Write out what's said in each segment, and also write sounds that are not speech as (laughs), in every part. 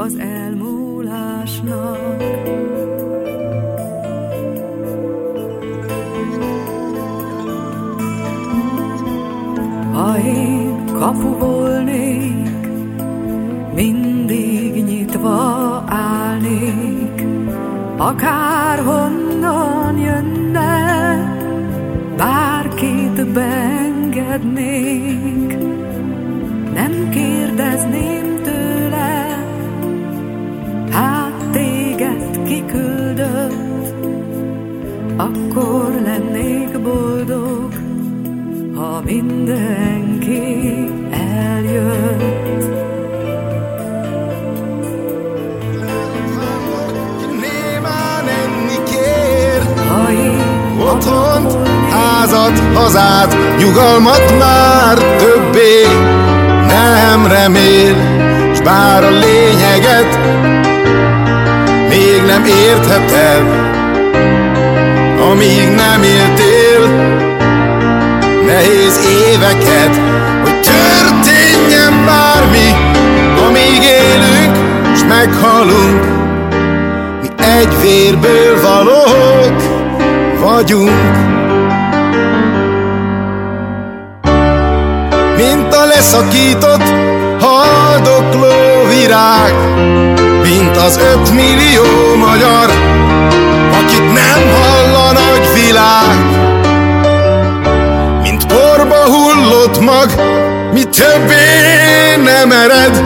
Az elmúlásnak. Ha én kapu volnék, mindig nyitva állnék, akár honnan jönne, bárkit beengednék. Akkor lennék boldog, ha mindenki eljött. Némán enni kér Ha én Otthont, házat, hazát Nyugalmat már többé Nem remél S bár a lényeget Még nem értheted Amíg nem éltél. Nehéz éveket Hogy történjen bármi. Amíg élünk S meghalunk. Mi egy vérből valók vagyunk. Mint a leszakított haldokló virág, mint az ötmillió magyar, hullott mag, mi többé nem ered,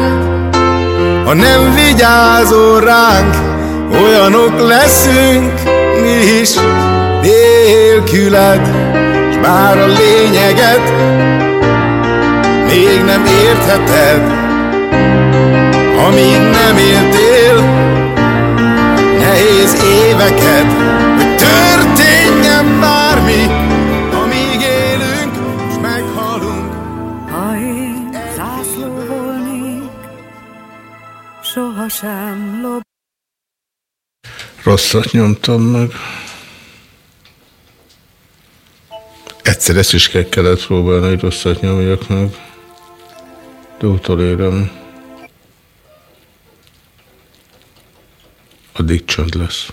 ha nem vigyázol ránk, olyanok leszünk mi is. Nélküled, s bár a lényeget még nem értheted, amíg nem éltél nehéz éveket, Rosszat nyomtam meg. Egyszer ezt is kell kellett próbálni, hogy rosszat nyomjak meg. De utolérem. Addig csönd lesz.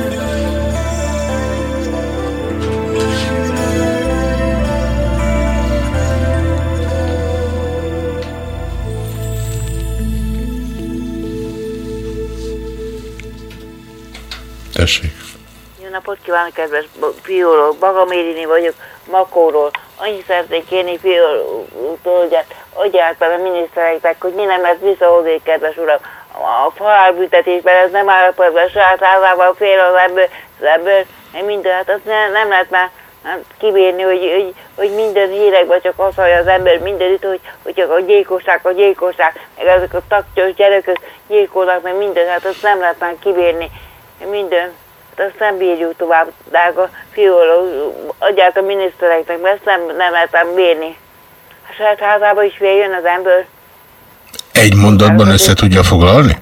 Tessék. Jó napot kívánok, kedves fiúról! Magam Érini vagyok, Makóról. Annyit szeretnék kérni fiútól, hogy adjál be a minisztereknek, hogy mi nem lesz visszahozni, kedves uram. A halálbüntetésben ez nem áll a saját házával fél az ebből, az ebből, minden, hát azt ne, nem lehet már hát kibírni, hogy, hogy, hogy minden hírekben csak az hallja az ember mindenütt, hogy, hogy csak a gyilkosság, a gyilkosság, meg ezek a taktyos gyerekek gyilkolnak, meg minden, hát azt nem lehet már kibírni minden. Hát ezt nem bírjuk tovább, drága fiúló, adját a minisztereknek, mert ezt nem, nem lehetem bírni. A saját házába is jön az ember. Egy mondatban össze tudja foglalni?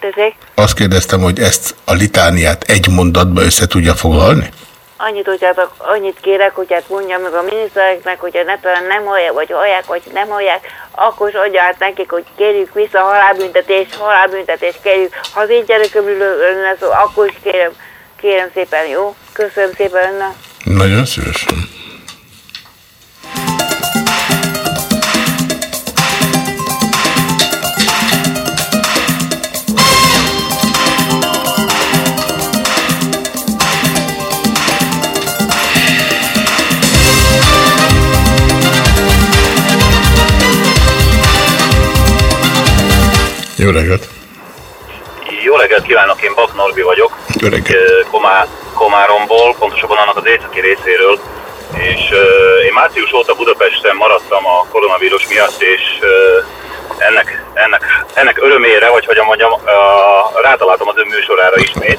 Tessék? Azt kérdeztem, hogy ezt a litániát egy mondatban össze tudja foglalni? Annyit, hogy hát, annyit kérek, hogy hát mondja meg a minisztereknek, hogyha ne talán nem hallják, vagy hallják, vagy nem hallják, akkor is adja át nekik, hogy kérjük vissza halálbüntetés, halálbüntetés kérjük. Ha az én gyerekömről lenne szó, akkor is kérem, kérem szépen, jó? Köszönöm szépen önnek. Nagyon szívesen. Jó reggelt! Jó reggelt kívánok, én Bak Norbi vagyok. Jó reggelt! Komá, Komáromból, pontosabban annak az északi részéről. És uh, én március óta Budapesten maradtam a koronavírus miatt, és uh, ennek, ennek, ennek örömére, vagy hogyan mondjam, uh, rátaláltam az ön műsorára ismét.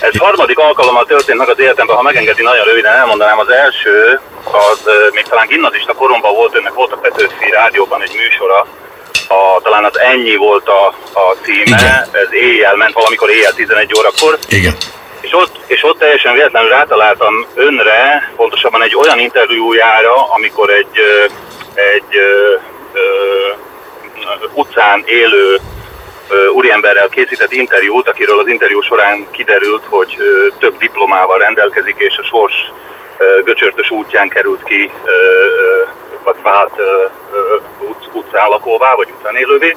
Ez harmadik alkalommal történt meg az életemben, ha megengedi nagyon röviden elmondanám, az első, az uh, még talán gimnazista koromban volt, önnek volt a Petőfi rádióban egy műsora, a, talán az ennyi volt a, a címe, Igen. ez éjjel ment, valamikor éjjel 11 órakor. Igen. És ott, és ott teljesen véletlenül rátaláltam önre, pontosabban egy olyan interjújára, amikor egy, egy ö, ö, utcán élő ö, úriemberrel készített interjút, akiről az interjú során kiderült, hogy ö, több diplomával rendelkezik, és a sors ö, göcsörtös útján került ki, ö, ö, vagy vált ö, ö, ut, utcálakóvá, vagy utcánélővé.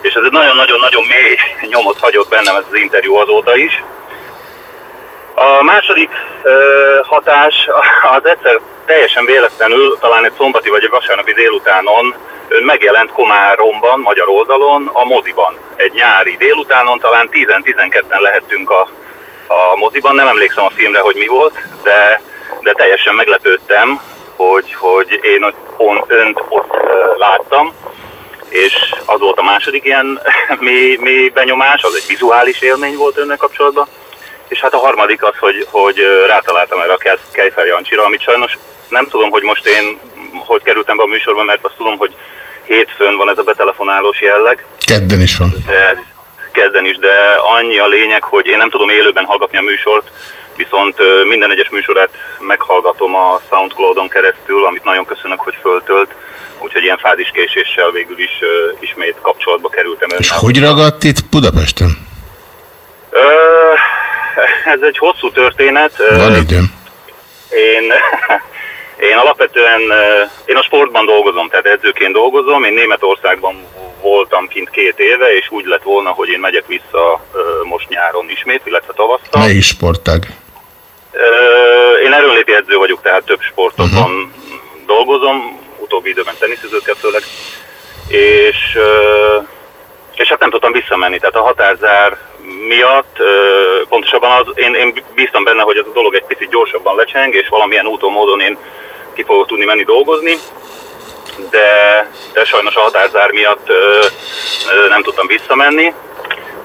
És ez egy nagyon-nagyon-nagyon mély nyomot hagyott bennem ez az interjú azóta is. A második ö, hatás az egyszer teljesen véletlenül, talán egy szombati vagy egy vasárnapi délutánon megjelent Komáromban, magyar oldalon, a moziban. Egy nyári délutánon, talán 10-12-en lehettünk a, a moziban, nem emlékszem a filmre, hogy mi volt, de, de teljesen meglepődtem, hogy, hogy én on, önt ott láttam, és az volt a második ilyen (laughs) mély, mély benyomás, az egy vizuális élmény volt önnel kapcsolatban. És hát a harmadik az, hogy, hogy rátaláltam erre a Kejfer Jancsira, amit sajnos nem tudom, hogy most én hogy kerültem be a műsorba, mert azt tudom, hogy hétfőn van ez a betelefonálós jelleg. Kedden is van. De, kedden is, de annyi a lényeg, hogy én nem tudom élőben hallgatni a műsort, viszont minden egyes műsorát meghallgatom a Soundcloudon keresztül, amit nagyon köszönök, hogy föltölt, úgyhogy ilyen fáziskéséssel végül is ismét kapcsolatba kerültem. És hogy ragadt itt Budapesten? Ez egy hosszú történet. Van időm. Én, (laughs) én alapvetően, én a sportban dolgozom, tehát edzőként dolgozom, én Németországban voltam kint két éve, és úgy lett volna, hogy én megyek vissza most nyáron ismét, illetve tavasszal. Melyik sportág? Én erőnléti edző vagyok, tehát több sportokon uh-huh. dolgozom, utóbbi időben teniszezőkkel főleg, és, és hát nem tudtam visszamenni, tehát a határzár miatt, pontosabban az, én, én bíztam benne, hogy ez a dolog egy picit gyorsabban lecseng, és valamilyen úton, módon én ki fogok tudni menni dolgozni, de, de sajnos a határzár miatt ö, ö, nem tudtam visszamenni,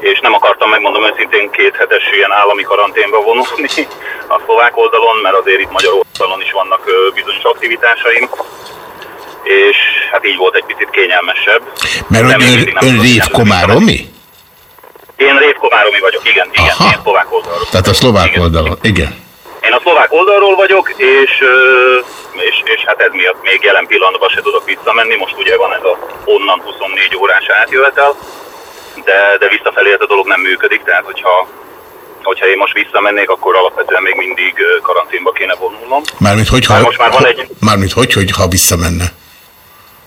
és nem akartam, megmondom őszintén, két hetes ilyen állami karanténba vonulni a szlovák oldalon, mert azért itt Magyarországon is vannak bizonyos aktivitásaim, és hát így volt egy picit kényelmesebb. Mert hogy ön, ön Rév Komáromi? Én Rév Komáromi vagyok, igen, igen, Aha. én szlovák oldalról. Tehát a szlovák igen. oldalon, igen. Én a szlovák oldalról vagyok, és, és, és hát ez miatt még jelen pillanatban se tudok visszamenni. Most ugye van ez a onnan 24 órás átjövetel, de, de visszafelé ez a dolog nem működik, tehát hogyha, hogyha én most visszamennék, akkor alapvetően még mindig karanténba kéne vonulnom. Mármint hogy, ha, Már most már van egy... Mármint hogy, hogy ha visszamenne.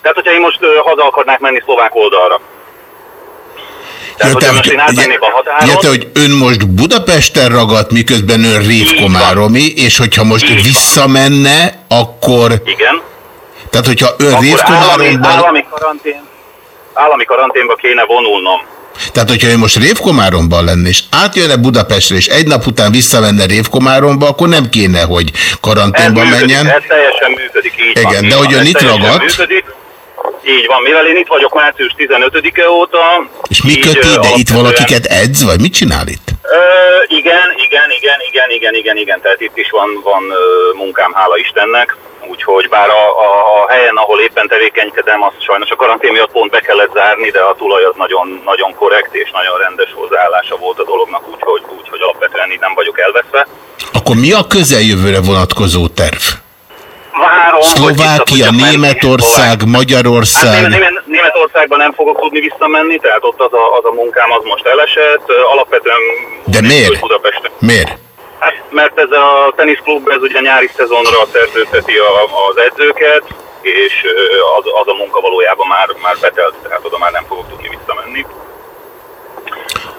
Tehát, hogyha én most uh, haza akarnák menni szlovák oldalra. Tehát, ja, hogyha most én a határon... Érte, hogy ön most Budapesten ragadt, miközben ön Révkomáromi, és hogyha most Így visszamenne, akkor... Igen. Tehát, hogyha ön Révkomáromban... Állami, állami, karantén, állami karanténba kéne vonulnom. Tehát, hogyha ő most Révkomáromban lenne, és átjönne Budapestre, és egy nap után visszamenne Révkomáromba, akkor nem kéne, hogy karanténba ez menjen. Működik, ez teljesen működik, így Igen, van. de hogy ön itt ragadt. Működik. Így van, mivel én itt vagyok március 15-e óta. És mi köti ide? Itt valakiket edz, vagy mit csinál itt? Ö, igen, igen, igen, igen, igen, igen, igen, tehát itt is van, van munkám, hála Istennek, úgyhogy bár a, a, a helyen, ahol éppen tevékenykedem, azt sajnos a karantén miatt pont be kellett zárni, de a tulaj az nagyon, nagyon korrekt és nagyon rendes hozzáállása volt a dolognak, úgyhogy, úgyhogy alapvetően így nem vagyok elveszve. Akkor mi a közeljövőre vonatkozó terv? Várom, Szlovákia, tudjak menni Németország, Hát Magyarország. Német, Német, Németországban nem fogok tudni visszamenni, tehát ott az a, az a munkám az most elesett. Alapvetően De miért? Budapesten. Miért? Hát, mert ez a teniszklub, ez ugye nyári szezonra szerződteti a, az edzőket, és az, az a munka valójában már, már betelt, tehát oda már nem fogok tudni visszamenni.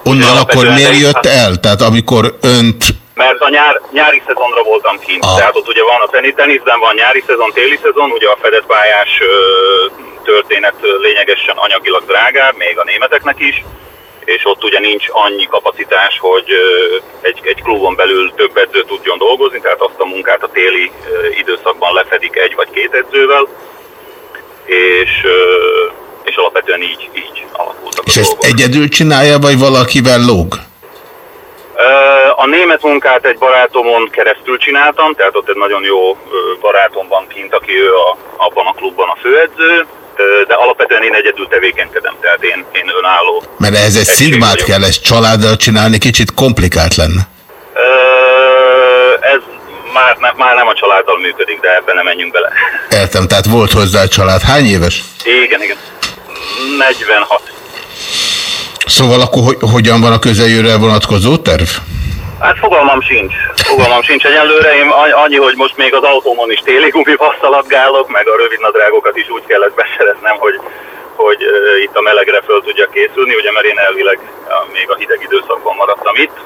Onnan akkor miért jött el? Tehát amikor önt Mert a nyár, nyári szezonra voltam kint, Ah. tehát ott ugye van a teni- teniszben van nyári szezon, téli szezon, ugye a fedett pályás történet lényegesen anyagilag drágább, még a németeknek is, és ott ugye nincs annyi kapacitás, hogy egy, egy klubon belül több edző tudjon dolgozni, tehát azt a munkát a téli időszakban lefedik egy vagy két edzővel, és, és alapvetően így, így alakultak És a ezt dolgok. egyedül csinálja, vagy valakivel lóg? A német munkát egy barátomon keresztül csináltam, tehát ott egy nagyon jó barátom van kint, aki ő a, abban a klubban a főedző, de alapvetően én egyedül tevékenykedem, tehát én, én önálló. Mert ehhez egy szigmát kell, ezt családdal csinálni, kicsit komplikált lenne. Ez már, ne, már nem a családdal működik, de ebben nem menjünk bele. Értem, tehát volt hozzá a család. Hány éves? Igen, igen. 46. Szóval akkor hogy, hogyan van a közeljövőre vonatkozó terv? Hát fogalmam sincs. Fogalmam sincs egyelőre. Én a- annyi, hogy most még az autómon is téli gumival szaladgálok, meg a rövidnadrágokat is úgy kellett beszereznem, hogy, hogy itt a melegre föl tudja készülni, ugye mert én elvileg még a hideg időszakban maradtam itt.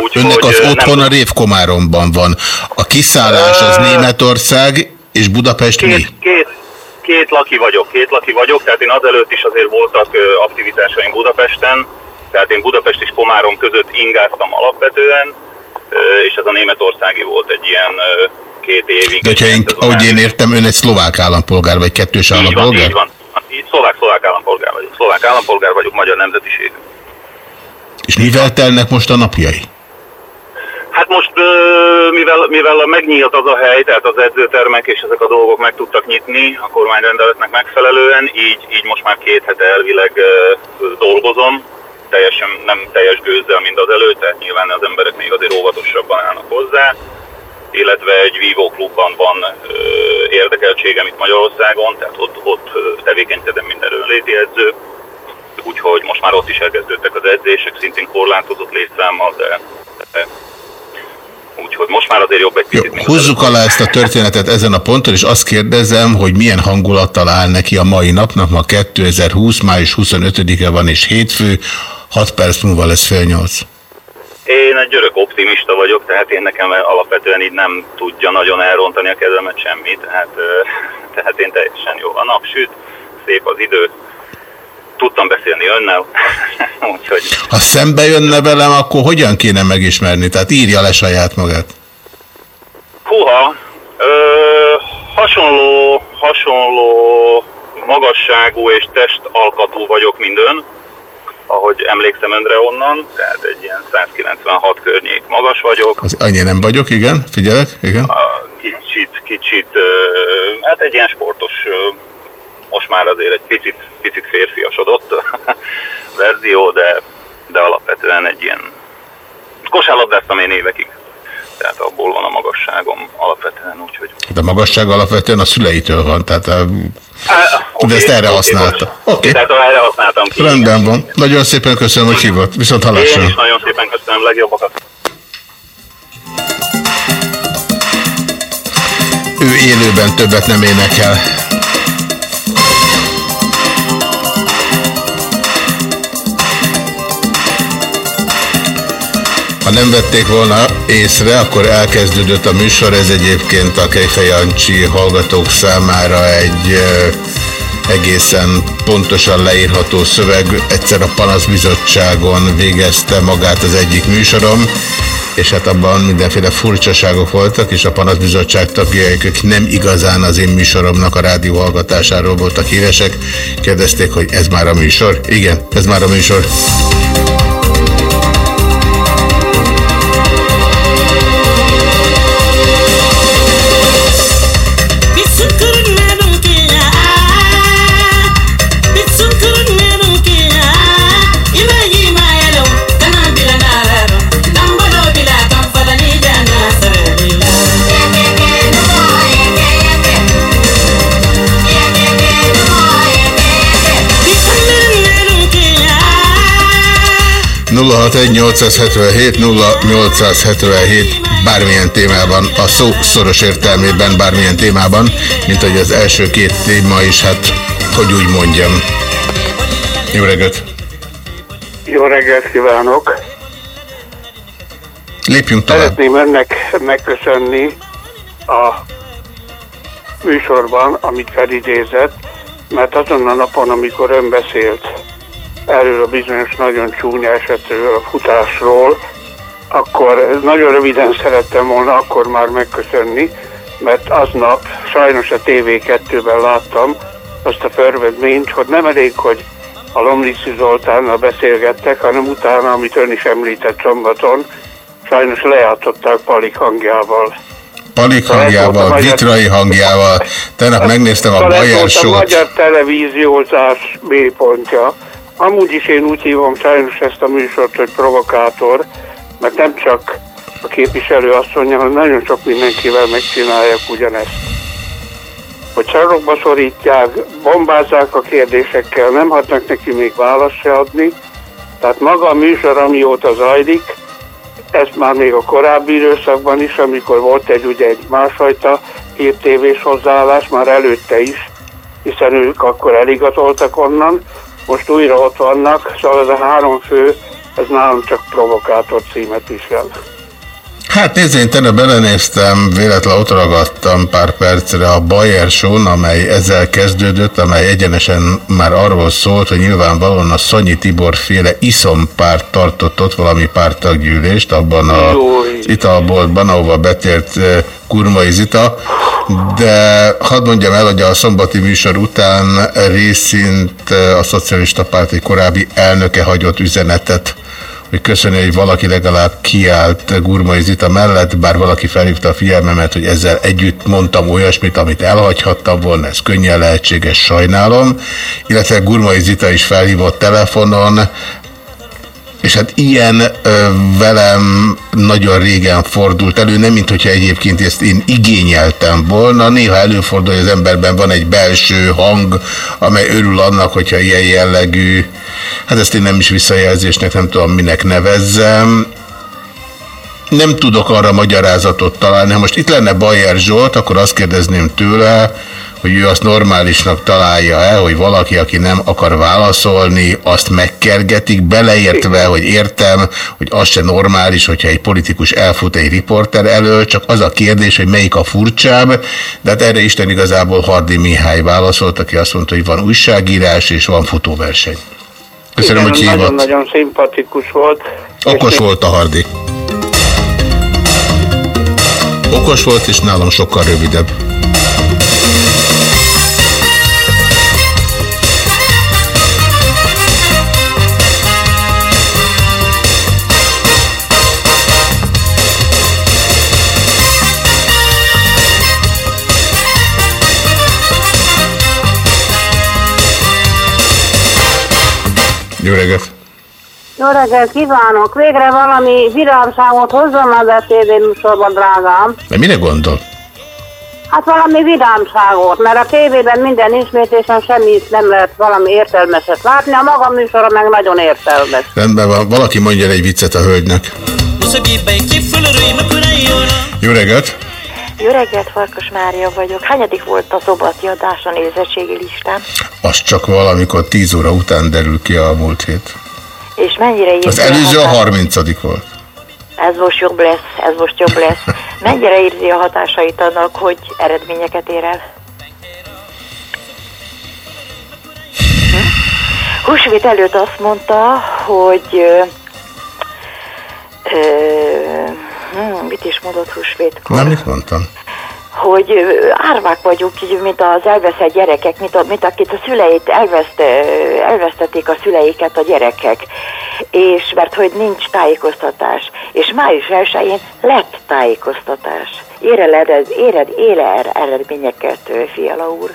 Úgy, Önnek az ö, otthon a nem, Révkomáromban van. A kiszállás az Németország, és Budapest mi? két, két, két laki vagyok, két laki vagyok, tehát én azelőtt is azért voltak aktivitásaim Budapesten, tehát én Budapest és Komárom között ingáztam alapvetően, és ez a németországi volt egy ilyen két évig. De hogyha én, ahogy én értem, ön egy szlovák állampolgár, vagy kettős Így van, állampolgár? így van. Így szlovák-szlovák állampolgár vagyok. Szlovák állampolgár vagyok, magyar nemzetiség. És mivel telnek most a napjai? Hát most, mivel, mivel megnyílt az a hely, tehát az edzőtermek és ezek a dolgok meg tudtak nyitni a kormányrendeletnek megfelelően, így, így most már két hete elvileg dolgozom, teljesen nem teljes gőzzel, mint az előtt, tehát nyilván az emberek még azért óvatosabban állnak hozzá, illetve egy Vivo klubban van ö, érdekeltségem itt Magyarországon, tehát ott, ott tevékenykedem mint erőnléti edző, úgyhogy most már ott is elkezdődtek az edzések, szintén korlátozott létszámmal, de, de úgyhogy most már azért jobb egy Jó, picit. az húzzuk alá ezt a történetet ezen a ponton, és azt kérdezem, hogy milyen hangulattal áll neki a mai napnak, ma 2020, május 25-e van és hétfő, 6 perc múlva lesz fél nyolc. Én egy örök optimista vagyok, tehát én nekem alapvetően így nem tudja nagyon elrontani a kezemet semmi, tehát, (laughs) tehát én teljesen jó. A nap süt, szép az idő, tudtam beszélni önnel, (laughs) úgyhogy Ha szembe jönne velem, akkor hogyan kéne megismerni? Tehát írja le saját magát. Húha, ö, hasonló, hasonló magasságú és testalkatú vagyok, mint ön, ahogy emlékszem önre onnan, tehát egy ilyen 196 környék magas vagyok, Az annyi nem vagyok, igen, figyelek, igen. a kicsit, kicsit, hát egy ilyen sportos, most már azért egy picit, picit férfiasodott (laughs) verzió, de, de alapvetően egy ilyen kosárlabdáztam én évekig. Tehát abból van a magasságom alapvetően, úgyhogy... De a magasság alapvetően a szüleitől van, tehát a, Á, de ezt erre használta. Oké. Tehát erre használtam ki. rendben van. Nagyon szépen köszönöm, hogy hívott. Viszont Én hallásra. is nagyon szépen köszönöm, legjobbakat. Ő élőben többet nem énekel. Ha nem vették volna észre, akkor elkezdődött a műsor. Ez egyébként a Kejfej Jancsi hallgatók számára egy egészen pontosan leírható szöveg. Egyszer a panaszbizottságon végezte magát az egyik műsorom, és hát abban mindenféle furcsaságok voltak, és a panaszbizottság tagjai, akik nem igazán az én műsoromnak a rádió hallgatásáról voltak híresek, kérdezték, hogy ez már a műsor? Igen, ez már a műsor. 061 0877 bármilyen témában, a szó szoros értelmében bármilyen témában, mint hogy az első két téma is, hát hogy úgy mondjam. Jó reggelt! Jó reggelt kívánok! Lépjünk tovább. Szeretném önnek megköszönni a műsorban, amit felidézett, mert azon a napon, amikor ön beszélt erről a bizonyos nagyon csúnya esetről, a futásról, akkor nagyon röviden szerettem volna akkor már megköszönni, mert aznap sajnos a TV2-ben láttam azt a förvedményt, hogy nem elég, hogy a Lomnici Zoltánnal beszélgettek, hanem utána, amit ön is említett szombaton, sajnos lejátszották Palik hangjával. Palik hangjával, vitrai hangjával. Tegnap megnéztem a volt a magyar televíziózás mélypontja. Amúgy is én úgy hívom sajnos ezt a műsort, hogy provokátor, mert nem csak a képviselő asszonya, hanem nagyon sok mindenkivel megcsinálják ugyanezt. Hogy sarokba szorítják, bombázzák a kérdésekkel, nem hadnak neki még választ se adni. Tehát maga a műsor, amióta zajlik, ezt már még a korábbi időszakban is, amikor volt egy ugye egy másfajta hírtévés hozzáállás, már előtte is, hiszen ők akkor eligazoltak onnan, most újra ott vannak, szóval ez a három fő, ez nálam csak provokátor címet visel. Hát nézd, én tenne belenéztem, véletlenül ott ragadtam pár percre a Bayer show amely ezzel kezdődött, amely egyenesen már arról szólt, hogy nyilvánvalóan a Szonyi Tibor féle iszompárt tartott ott valami pártaggyűlést abban a az italboltban, ahova betért Kurmai Zita, de hadd mondjam el, hogy a szombati műsor után részint a Szocialista Párti korábbi elnöke hagyott üzenetet hogy köszönöm, hogy valaki legalább kiállt Gurmai Zita mellett, bár valaki felhívta a figyelmemet, hogy ezzel együtt mondtam olyasmit, amit elhagyhattam volna, ez könnyen lehetséges, sajnálom. Illetve Gurmai Zita is felhívott telefonon, és hát ilyen ö, velem nagyon régen fordult elő, nem mint hogyha egyébként ezt én igényeltem volna. Néha előfordul, hogy az emberben van egy belső hang, amely örül annak, hogyha ilyen jellegű, hát ezt én nem is visszajelzésnek, nem tudom minek nevezzem. Nem tudok arra magyarázatot találni. Ha most itt lenne Bajer Zsolt, akkor azt kérdezném tőle, hogy ő azt normálisnak találja-e, hogy valaki, aki nem akar válaszolni, azt megkergetik, beleértve, hogy értem, hogy az se normális, hogyha egy politikus elfut egy riporter elől, csak az a kérdés, hogy melyik a furcsább, de hát erre Isten igazából Hardi Mihály válaszolt, aki azt mondta, hogy van újságírás és van futóverseny. Köszönöm, Igen, hogy hívott. Nagyon-nagyon szimpatikus volt. Okos volt a Hardi. Okos volt, és nálam sokkal rövidebb. Jó reggelt! Jó reggelt kívánok! Végre valami vidámságot hozzon a beszédműsorban, drágám. De mire gondol? Hát valami vidámságot, mert a tévében minden ismétésen semmi nem lehet valami értelmeset látni, a maga műsora meg nagyon értelmes. Rendben van, valaki mondja egy viccet a hölgynek. Jó reggelt! Jó reggelt, Farkas Mária vagyok. Hányadik volt a szobati adás a nézettségi listán? Az csak valamikor 10 óra után derül ki a múlt hét. És mennyire érzi Az előző a hatás- 30 volt. Ez most jobb lesz, ez most jobb lesz. (laughs) Mennyire érzi a hatásait annak, hogy eredményeket ér el? Hm? Húsvét előtt azt mondta, hogy ö, ö, hm, mit is mondott húsvétkor? Nem mit mondtam? hogy árvák vagyunk, így, mint az elveszett gyerekek, mint, a, mint akit a szüleit elveszt, elvesztették a szüleiket a gyerekek, és mert hogy nincs tájékoztatás. És május 1-én lett tájékoztatás. Ére ered, éred, éle er- eredményeket, Fiala úr.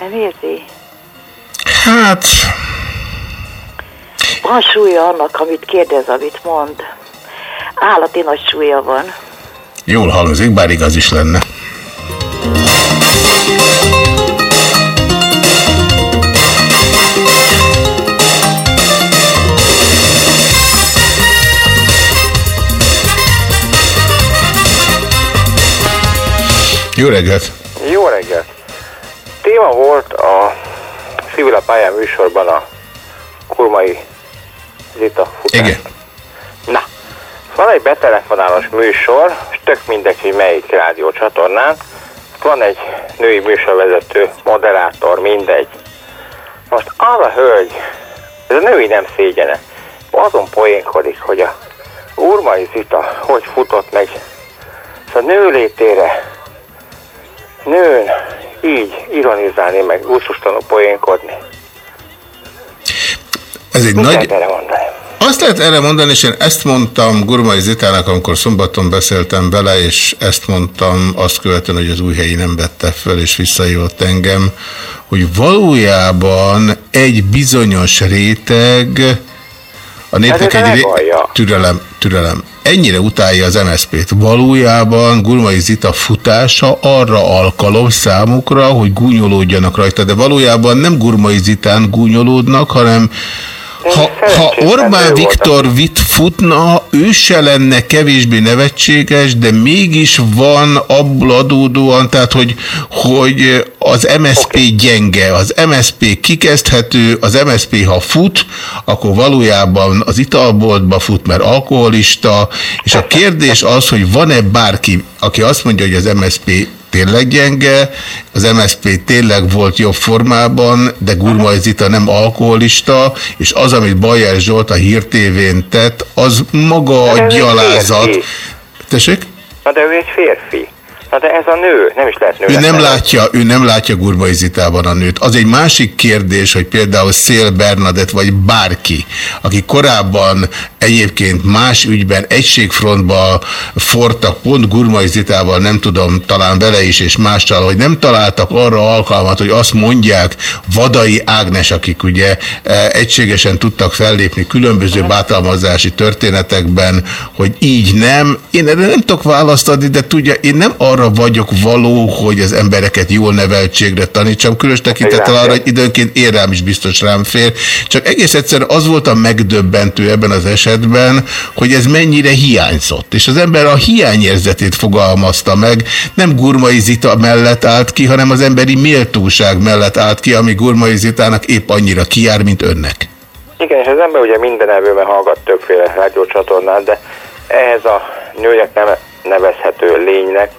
Nem érzi? Hát... Van súlya annak, amit kérdez, amit mond. Állati nagy súlya van. Jól hangzik, bár igaz is lenne. Jó reggelt! Jó reggelt! Téma volt a civil a pályán műsorban a kurmai Zita futás. Igen. Van egy betelefonálós műsor, és tök mindegy, hogy melyik rádiócsatornán. Van egy női műsorvezető, moderátor, mindegy. Most az a hölgy, ez a női nem szégyene, azon poénkodik, hogy a Urmai Zita hogy futott meg szóval nő létére nőn így ironizálni, meg gusztustalanul poénkodni. Ez egy Mit nagy... mondani? Azt lehet erre mondani, és én ezt mondtam Gurmai Zitának, amikor szombaton beszéltem vele, és ezt mondtam azt követően, hogy az új helyi nem vette fel, és visszajött engem, hogy valójában egy bizonyos réteg a népnek Ez egy ré... türelem, türelem. Ennyire utálja az MSZP-t. Valójában Gurmai Zita futása arra alkalom számukra, hogy gúnyolódjanak rajta, de valójában nem Gurmai Zitán gúnyolódnak, hanem ha, ha Orbán Viktor vitt futna, ő se lenne kevésbé nevetséges, de mégis van abból adódóan, tehát hogy, hogy az MSP okay. gyenge, az MSP kikezdhető, az MSP ha fut, akkor valójában az italboltba fut, mert alkoholista, és a kérdés az, hogy van-e bárki, aki azt mondja, hogy az MSP tényleg gyenge, az MSZP tényleg volt jobb formában, de Gurmai Zita nem alkoholista, és az, amit Bajer Zsolt a Hír TV-n tett, az maga a gyalázat. Tessék? Na de ő egy férfi. Na de ez a nő, nem is lehet nő. Ő nem, látja, ő nem látja Gurmai Zitában a nőt. Az egy másik kérdés, hogy például Szél Bernadett vagy bárki, aki korábban egyébként más ügyben egységfrontba fortak, pont Gurmai Zitával, nem tudom, talán vele is és mással, hogy nem találtak arra alkalmat, hogy azt mondják Vadai Ágnes, akik ugye eh, egységesen tudtak fellépni különböző bátalmazási történetekben, hogy így nem. Én erre nem tudok választ adni, de tudja, én nem arra vagyok való, hogy az embereket jól neveltségre tanítsam, különös tekintettel arra, hogy időnként én rám is biztos rám fér. Csak egész egyszerűen az volt a megdöbbentő ebben az esetben, hogy ez mennyire hiányzott. És az ember a hiányérzetét fogalmazta meg, nem Gurmai Zita mellett állt ki, hanem az emberi méltóság mellett állt ki, ami Gurmai Zitának épp annyira kijár, mint önnek. Igen, és az ember ugye minden evőben hallgat többféle rádiócsatornát, de ehhez a nőnek nem nevezhető lénynek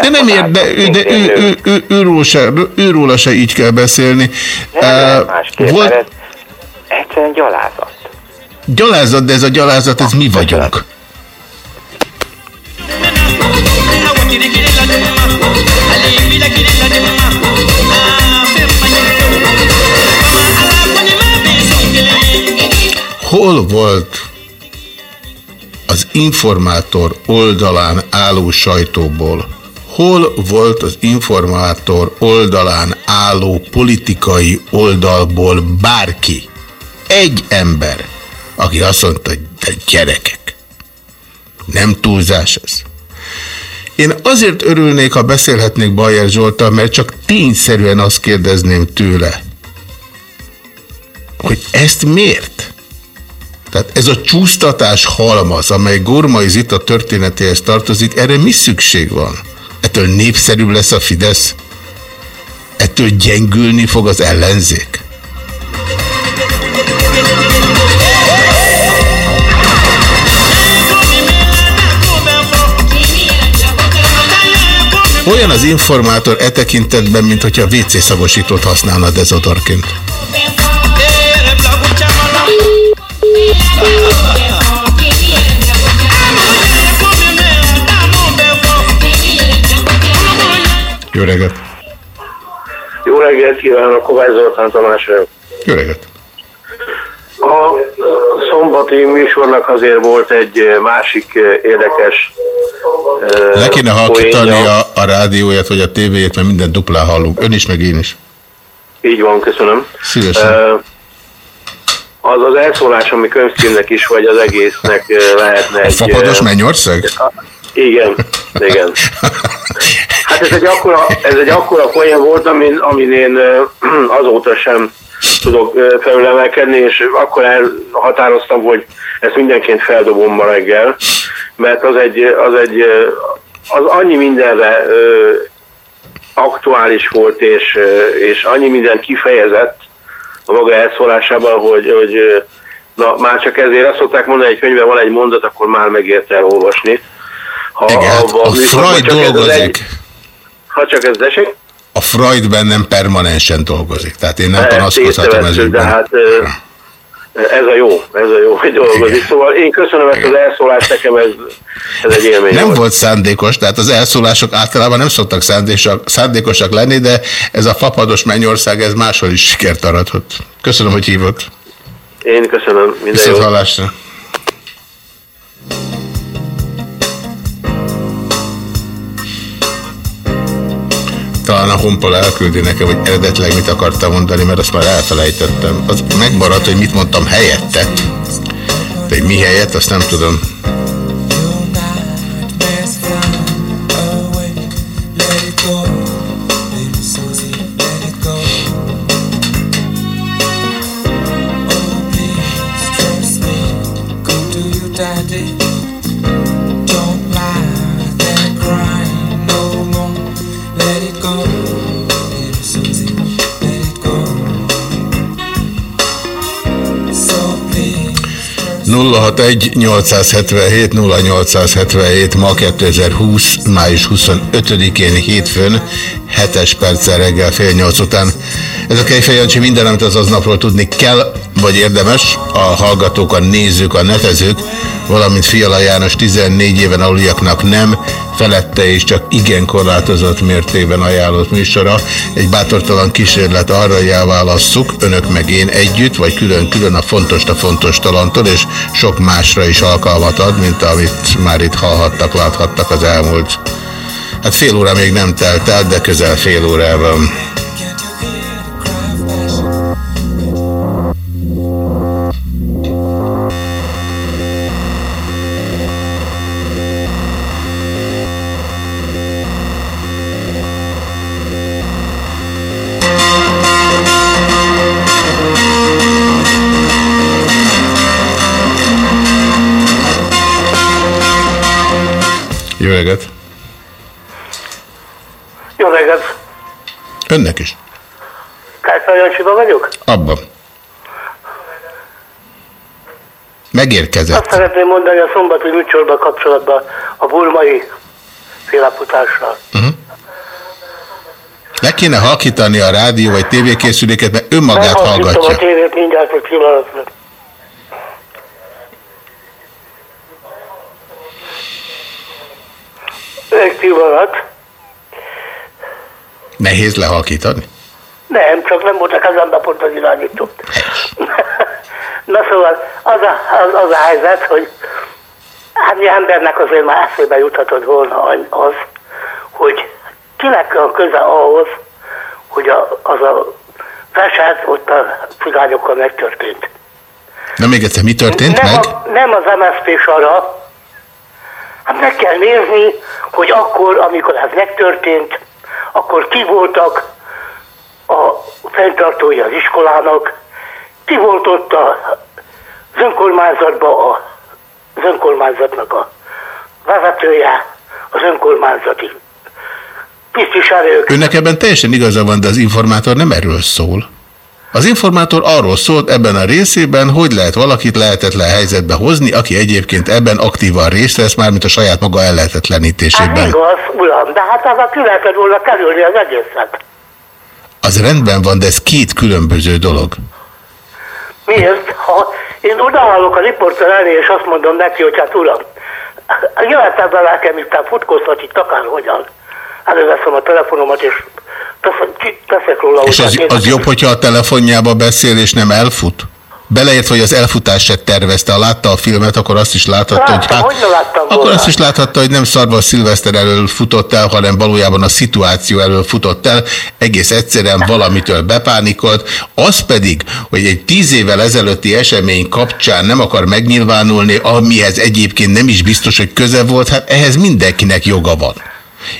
De nem ér, de, ő, de ő, ő, ő, őról, se, őróla se így kell beszélni. Nem, Uh, másképp, volt ez egyszerűen gyalázat. gyalázat, de ez a gyalázat, ez mi vagyunk. Hol volt az informátor oldalán álló sajtóból, hol volt az informátor oldalán álló politikai oldalból bárki, egy ember, aki azt mondta, hogy de gyerekek, nem túlzás ez. Én azért örülnék, ha beszélhetnék Bajer Zsoltal, mert csak tényszerűen azt kérdezném tőle, hogy ezt miért? Tehát ez a csúsztatás halmaz, amely Gormai Zita történetéhez tartozik, erre mi szükség van? Ettől népszerűbb lesz a Fidesz? Ettől gyengülni fog az ellenzék? Olyan az informátor e tekintetben, mint hogyha WC szagosítót használna dezodorként. Jó reggelt! Jó reggelt kívánok, Kovács Zoltán Tamás. Jó reggelt! A szombati műsornak azért volt egy másik érdekes eh, Le kéne halkítani a, a rádióját vagy a tévéjét, mert minden duplán hallunk. Ön is, meg én is. Így van, köszönöm. Szívesen. Eh, Az az elszólás, ami könyvcímnek is, vagy az egésznek eh, lehetne A egy... fapados eh, mennyország? Igen, igen. (laughs) Hát ez egy akkora, ez egy akkora poén volt, amin, amin én (clears throat) azóta sem tudok felülemelkedni, és akkor elhatároztam, hogy ezt mindenként feldobom ma reggel, mert az egy, az egy, az annyi mindenre aktuális volt, és, és annyi mindent kifejezett a maga elszólásában, hogy, hogy na, már csak ezért azt szokták mondani, hogy egy könyvben van egy mondat, akkor már megérte elolvasni. Ha, Igen, hát a műsorban Freud dolgozik. Egy, ha csak ez desek, A Freud bennem permanensen dolgozik, tehát én nem Ez panaszkodhatom ez de ügyben. hát ez a jó, ez a jó, hogy dolgozik. Szóval én köszönöm ezt az elszólást, nekem ez, ez egy élmény Nem volt. volt szándékos, tehát az elszólások általában nem szoktak szándékosak, szándékosak lenni, de ez a fapados mennyország, ez máshol is sikert arathat. Köszönöm, hogy hívott. Én köszönöm, minden Viszont jó. hallásra. Talán a honpol elküldi nekem, hogy eredetileg mit akartam mondani, mert azt már elfelejtettem. Az megmaradt, hogy mit mondtam helyette. De mi helyett, azt nem tudom. Daddy, 061-877-0877 ma 2020. május 25-én hétfőn 7-es perccel reggel fél nyolc után. Ez a Kejfej Jancsi minden, amit az aznapról tudni kell, vagy érdemes, a hallgatók, a nézők, a netezők, valamint Fiala János 14 éven aluliaknak nem, felette és csak igen korlátozott mértékben ajánlott műsora. Egy bátortalan kísérlet arra, hogy elválasszuk, önök meg én együtt, vagy külön-külön a fontos a fontos talantól, és sok másra is alkalmat ad, mint amit már itt hallhattak, láthattak az elmúlt. Hát fél óra még nem telt el, de közel fél órában. Kárpál Jancsiba vagyok? Abban. Megérkezett. Azt szeretném mondani a szombati műsorban kapcsolatban a burmai félaputással. Le kéne halkítani a rádió vagy tévékészüléket, mert önmagát a hallgatja. tévét mindjárt egy pillanatra. Egy pillanat. Nehéz lehalkítani? Nem, csak nem volt a kezembe pont az irányító. (laughs) Na szóval az a, az, az a helyzet, hogy mi embernek azért már eszébe juthatott volna az, hogy kinek a köze ahhoz, hogy a, az a veset ott a cigányokkal megtörtént. Na még egyszer, mi történt nem, meg? A, nem az MSZP sara, hát meg kell nézni, hogy akkor, amikor ez megtörtént, akkor ki voltak a fenntartói az iskolának, ki volt ott a, az önkormányzatban a, az önkormányzatnak a vezetője, az önkormányzati tisztviselők. Önnek ebben teljesen igaza van, de az informátor nem erről szól. Az informátor arról szólt ebben a részében, hogy lehet valakit lehetetlen helyzetbe hozni, aki egyébként ebben aktívan részt vesz, mármint a saját maga Hát ellehetetlenítésében. igaz, uram, de hát az a ki lehetett volna kerülni az egészet. Az rendben van, de ez két különböző dolog. Miért? Ha én odaállok a riporter elé, és azt mondom neki, hogy hát uram, jöhetem be nekem itt futkoztat itt akárhogyan. Előveszem a telefonomat, és teszek, teszek róla. És az, az jobb, hogyha a telefonjába beszél, és nem elfut? Beleért, hogy az elfutás se tervezte. Ha látta a filmet, akkor azt is láthatta, hogy hát, hogy akkor azt is láthatta, hogy nem szarva a szilveszter elől futott el, hanem valójában a szituáció elől futott el. Egész egyszerűen valamitől bepánikolt. Az pedig, hogy egy tíz évvel ezelőtti esemény kapcsán nem akar megnyilvánulni, amihez egyébként nem is biztos, hogy köze volt, hát ehhez mindenkinek joga van.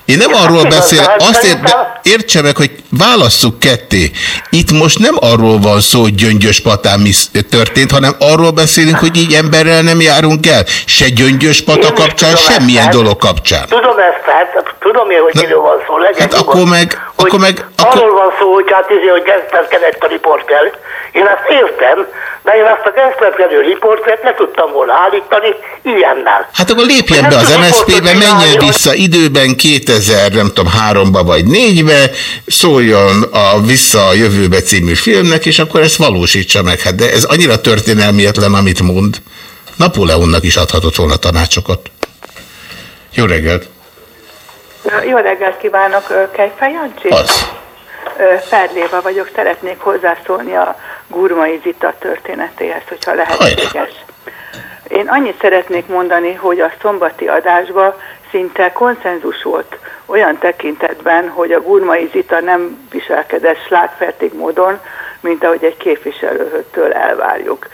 Én nem arról igaz, beszélek, hát azt ért, szerintem- értse meg, hogy válasszuk ketté. Itt most nem arról van szó, hogy Gyöngyös Patán mi történt, hanem arról beszélünk, hogy így emberrel nem járunk el. Se Gyöngyös Pata Én kapcsán, semmilyen ezt, hát. dolog kapcsán. Tudom ezt, hát tudom én, hogy miről van szó, legyen Hát akkor meg, akkor meg, Arról van szó, hogy hát izé, hogy geszperkedett a riporter. Én ezt értem, de én ezt a geszperkedő riportert ne tudtam volna állítani ilyennel. Hát akkor lépjen be az MSZP-be, menjen vissza időben 2000, nem tudom, háromba vagy négybe, szóljon a Vissza a jövőbe című filmnek, és akkor ezt valósítsa meg. Hát de ez annyira történelmietlen, amit mond. Napóleonnak is adhatott volna tanácsokat. Jó reggelt! Jó reggelt kívánok, Kejfej Jancsi? Az. Perléva vagyok, szeretnék hozzászólni a Gurmai Zita történetéhez, hogyha lehetséges. Én annyit szeretnék mondani, hogy a szombati adásban szinte konszenzus volt olyan tekintetben, hogy a Gurmai Zita nem viselkedett slágfertig módon, mint ahogy egy képviselőtől elvárjuk.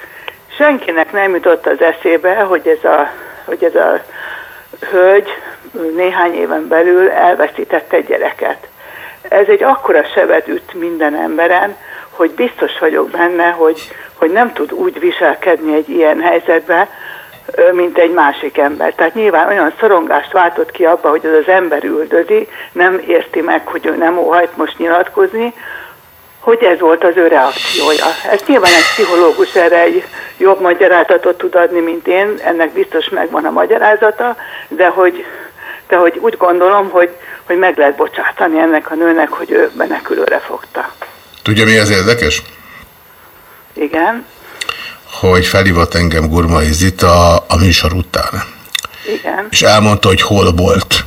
Senkinek nem jutott az eszébe, hogy ez a, hogy ez a hölgy néhány éven belül elveszítette egy gyereket. Ez egy akkora sebet üt minden emberen, hogy biztos vagyok benne, hogy, hogy nem tud úgy viselkedni egy ilyen helyzetben, mint egy másik ember. Tehát nyilván olyan szorongást váltott ki abba, hogy az az ember üldözi, nem érti meg, hogy ő nem óhajt most nyilatkozni, hogy ez volt az ő reakciója. Ezt nyilván egy pszichológus erre egy jobb magyarázatot tud adni, mint én, ennek biztos megvan a magyarázata, de hogy, de hogy úgy gondolom, hogy, hogy meg lehet bocsátani ennek a nőnek, hogy ő menekülőre fogta. Tudja, mi az érdekes? Igen, Hogy felhívott engem Gurmai Zita a műsor után, igen. és elmondta, hogy hol volt.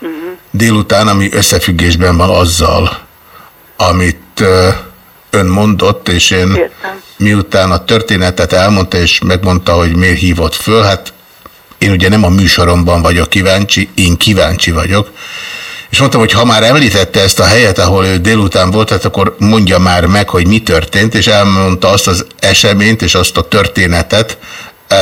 Uh-huh. Délután, ami összefüggésben van azzal, amit ön mondott, és én Értem. miután a történetet elmondta, és megmondta, hogy miért hívott föl, hát én ugye nem a műsoromban vagyok kíváncsi, én kíváncsi vagyok, és mondtam, hogy ha már említette ezt a helyet, ahol ő délután volt, hát akkor mondja már meg, hogy mi történt, és elmondta azt az eseményt és azt a történetet, eh,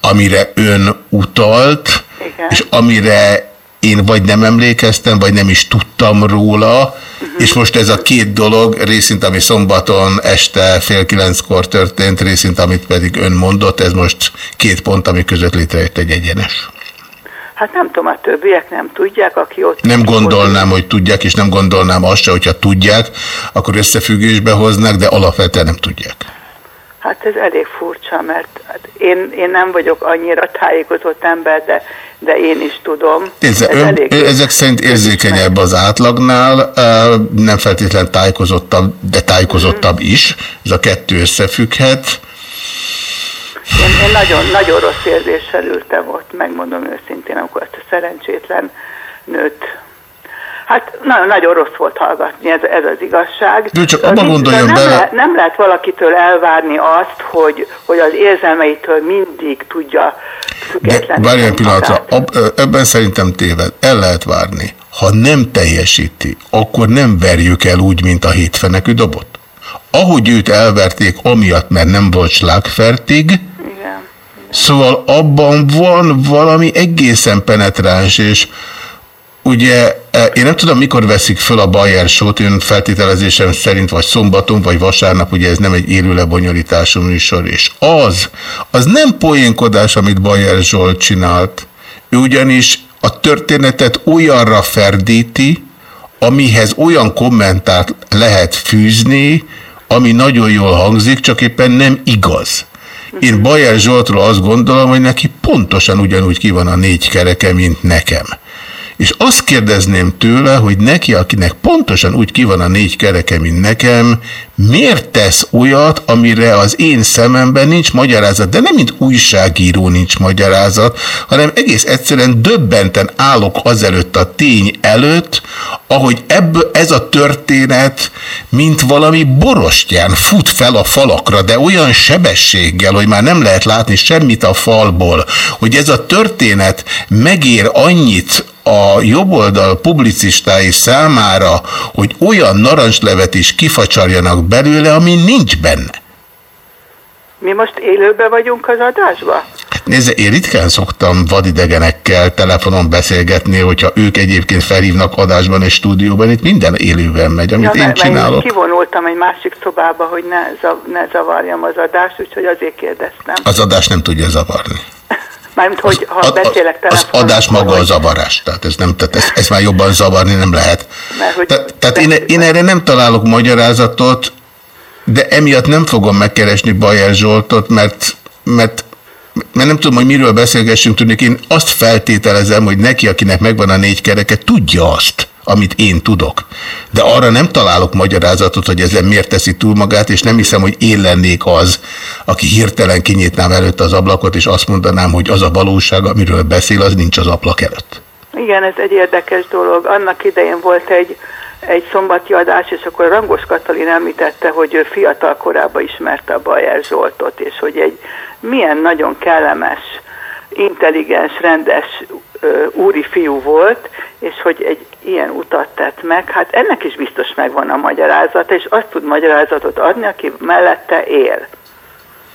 amire ön utalt, Igen. és amire én vagy nem emlékeztem, vagy nem is tudtam róla, Mhm. és most ez a két dolog, részint ami szombaton este fél kilenckor történt, részint amit pedig ön mondott, ez most két pont, ami között létrejött egy egyenes. Hát nem tudom, a többiek nem tudják, aki ott... Nem gondolnám, hogy tudják, és nem gondolnám azt se, hogyha tudják, akkor összefüggésbe hoznak, de alapvetően nem tudják. Hát ez elég furcsa, mert hát én, én nem vagyok annyira tájékozott ember, de, de én is tudom. Nézze, Ez ön, elég- ezek szerint érzékenyebb az átlagnál, nem feltétlen tájékozottabb, de tájékozottabb is. Ez a kettő összefügghet. Én, én nagyon, nagyon rossz érzéssel ültem ott, megmondom őszintén, amikor ezt a szerencsétlen nőt Hát nagyon, nagyon rossz volt hallgatni, ez, ez az igazság. Ő csak abba Nincs- gondoljon nem bele- Lehet, nem lehet valakitől elvárni azt, hogy, hogy az érzelmeitől mindig tudja De függetlenül. várj egy pillanatra, ab, ebben szerintem téved. El lehet várni. Ha nem teljesíti, akkor nem verjük el úgy, mint a hétfenekű dobot. Ahogy őt elverték, amiatt, mert nem volt slágfertig. Szóval abban van valami egészen penetráns, és ugye eh, én nem tudom, mikor veszik föl a Bayer sót, én feltételezésem szerint vagy szombaton, vagy vasárnap, ugye ez nem egy élő lebonyolítású műsor, és az, az nem poénkodás, amit Bayer Zsolt csinált. Ő ugyanis a történetet olyanra ferdíti, amihez olyan kommentárt lehet fűzni, ami nagyon jól hangzik, csak éppen nem igaz. Én Bajer Zsoltról azt gondolom, hogy neki pontosan ugyanúgy ki van a négy kereke, mint nekem. És azt kérdezném tőle, hogy neki, akinek pontosan úgy ki van a négy kereke, mint nekem, miért tesz olyat, amire az én szememben nincs magyarázat, de nem mint újságíró nincs magyarázat, hanem egész egyszerűen döbbenten állok azelőtt a tény előtt, ahogy ebből ez a történet, mint valami borostyán fut fel a falakra, de olyan sebességgel, hogy már nem lehet látni semmit a falból, hogy ez a történet megér annyit a jobboldal publicistái számára, hogy olyan narancslevet is kifacsarjanak belőle, ami nincs benne. Mi most élőben vagyunk az adásban? Nézze, én ritkán szoktam vadidegenekkel telefonon beszélgetni, hogyha ők egyébként felhívnak adásban és stúdióban, itt minden élőben megy, amit Ja, én csinálok. kivonultam egy másik szobába, hogy ne, zav, ne zavarjam az adást, úgyhogy azért kérdeztem. Az adás nem tudja zavarni. (laughs) Mármint, hogy ha beszélek Az telefonon, adás maga a zavarás, tehát ez, nem, tehát ez, ez már jobban zavarni nem lehet. mert hogy Te, tehát én, én erre nem találok magyarázatot, de emiatt nem fogom megkeresni Bajer Zsoltot, mert, mert, mert nem tudom, hogy miről beszélgessünk, tudnék. Én azt feltételezem, hogy neki, akinek megvan a négy kereke, tudja azt, amit én tudok. De arra nem találok magyarázatot, hogy ezen miért teszi túl magát, és nem hiszem, hogy én lennék az, aki hirtelen kinyitnám előtte az ablakot, és azt mondanám, hogy az a valóság, amiről beszél, az nincs az ablak előtt. Igen, ez egy érdekes dolog. Annak idején volt egy, egy szombati adás, és akkor Rangos Katalin említette, hogy ő fiatal korában ismerte a Bajer Zsoltot, és hogy egy milyen nagyon kellemes, intelligens, rendes úri fiú volt, és hogy egy ilyen utat tett meg. Hát ennek is biztos megvan a magyarázata, és azt tud magyarázatot adni, aki mellette él.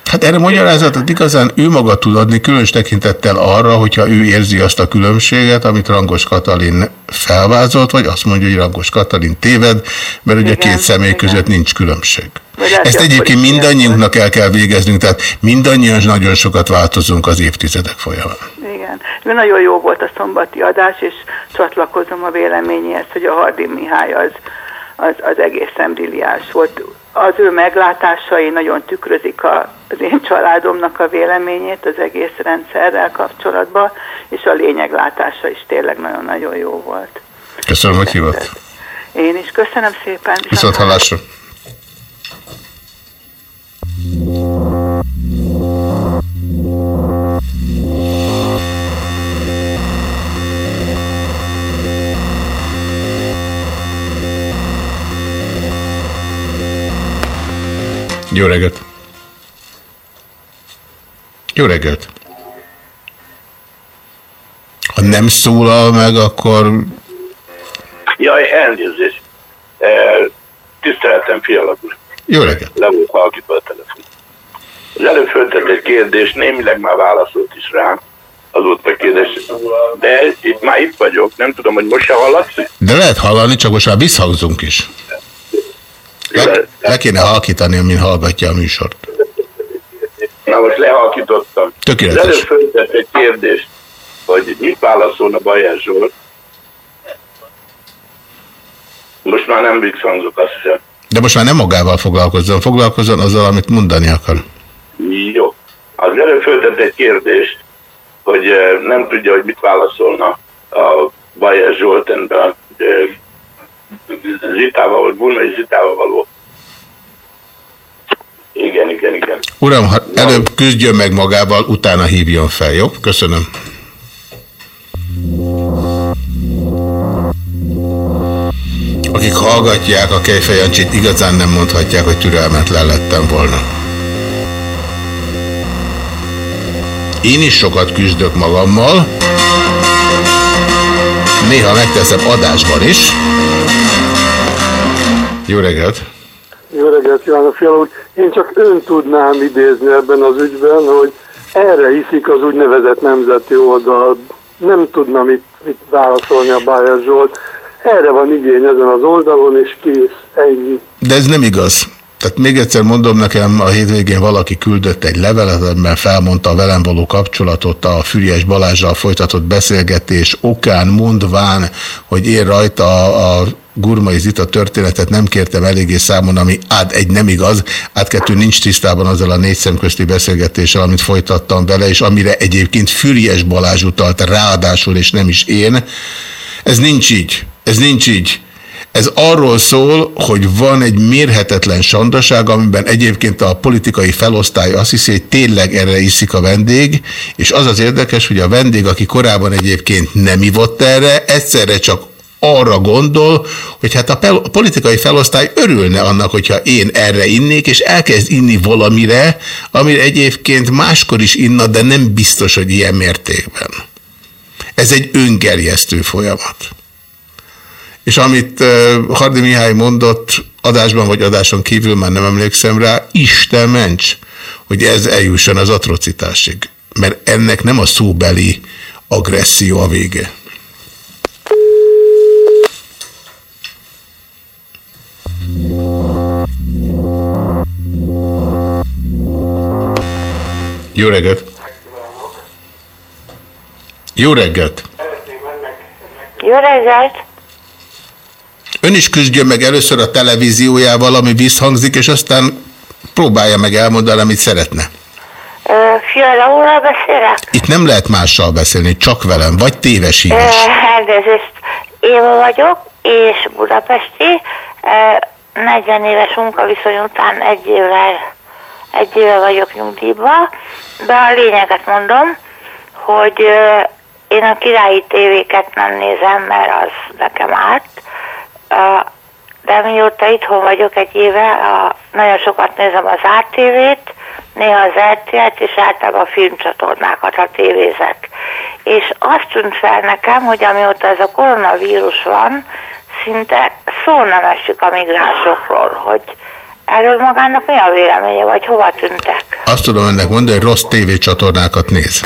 Hát erre magyarázatot igazán ő maga tud adni, különös tekintettel arra, hogyha ő érzi azt a különbséget, amit Rangos Katalin felvázolt, vagy azt mondja, hogy Rangos Katalin téved, mert ugye két személy között nincs különbség. lehet, Ezt egyébként mindannyiunknak el kell végeznünk, tehát mindannyian nagyon sokat változunk az évtizedek folyamán. Igen. Ő nagyon jó volt a szombati adás, és csatlakozom a véleményéhez, hogy a Hardi Mihály az, az, az egészen brilliáns volt. Az ő meglátásai nagyon tükrözik a, az én családomnak a véleményét az egész rendszerrel kapcsolatban, és a lényeglátása is tényleg nagyon-nagyon jó volt. Köszönöm, hogy hívott. Én is köszönöm szépen. Viszont hallásra. Jó reggelt! Jó reggelt! Ha nem szólal meg, akkor Jaj, elnézést. E, tiszteletem, fialak jó reggelt! Le volt halkítva a telefon. Az előbb föltett egy kérdést, némileg már válaszolt is rá. Az volt a kérdés. De itt már itt vagyok, nem tudom, hogy most se hallatszik. De lehet hallani, csak most már visszhangzunk is. Le, le kéne halkítani, amin hallgatja a műsort. Na most lehalkítottam. Tökéletes. Az előbb föltett egy kérdést, hogy mit válaszolna Bajer Zsolt. Most már nem visszhangzok, azt hiszem. De most már nem magával foglalkozzon, foglalkozzon azzal, amit mondani akar. Jó. Az előbb föltett egy kérdést, hogy eh, nem tudja, hogy mit válaszolna a Bajer Zsolt ebben a eh, Zitával, vagy Bulmai Zitával való. Igen, igen, igen. Uram, ha előbb küzdjön meg magával, utána hívjon fel, jó? Köszönöm. Akik hallgatják a Kejfejancsit, igazán nem mondhatják, hogy türelmetlen lettem volna. Én is sokat küzdök magammal. Néha megteszem adásban is. Jó reggelt! Jó reggelt kívánok, Fiala úr. Én csak ön tudnám idézni ebben az ügyben, hogy erre hiszik az úgynevezett nemzeti oldal. Nem tudna mit, mit válaszolni a Bájer Zsolt. Erre van igény ezen az oldalon, és kész. Ennyi. De ez nem igaz. Tehát még egyszer mondom, nekem a hétvégén valaki küldött egy levelet, amiben felmondta a velem való kapcsolatot a Füriás Balázsral folytatott beszélgetés okán, mondván, hogy én rajta a, a Gurmai Zita történetet nem kértem eléggé számon, ami át egy nem igaz, át kettő nincs tisztában azzal a négy szemközti beszélgetéssel, amit folytattam vele, és amire egyébként Füriás Balázs utalt, ráadásul, és nem is én. Ez nincs így. Ez nincs így. Ez arról szól, hogy van egy mérhetetlen sandaság, amiben egyébként a politikai felosztály azt hiszi, hogy tényleg erre iszik a vendég, és az az érdekes, hogy a vendég, aki korábban egyébként nem ivott erre, egyszerre csak arra gondol, hogy hát a, politikai felosztály örülne annak, hogyha én erre innék, és elkezd inni valamire, amire egyébként máskor is inna, de nem biztos, hogy ilyen mértékben. Ez egy öngerjesztő folyamat. És amit Hardi Mihály mondott adásban vagy adáson kívül, már nem emlékszem rá, Isten ments, hogy ez eljusson az atrocitásig. mert ennek nem a szóbeli agresszió a vége. Jó reggelt! Jó reggelt! Jó reggelt! Ön is küzdjön meg először a televíziójával, ami visszhangzik, és aztán próbálja meg elmondani, amit szeretne. Fiala úrral beszélek? Itt nem lehet mással beszélni, csak velem, vagy Ö, tévesítés. Elnézést. Éva vagyok, és budapesti. Ö, 40 éves munkaviszony után egy évvel, egy éve vagyok nyugdíjban, de a lényeget mondom, hogy én a királyi tévéket nem nézem, mert az nekem árt. De mióta itthon vagyok egy éve, a, nagyon sokat nézem az ATV-t, néha az RTL-t, és általában a filmcsatornákat, ha tévézek. És azt tűnt fel nekem, hogy amióta ez a koronavírus van, szinte szó nem esik a migránsokról, hogy erről magának mi a véleménye, vagy hova tűntek? Azt tudom önnek mondani, hogy rossz tévécsatornákat néz.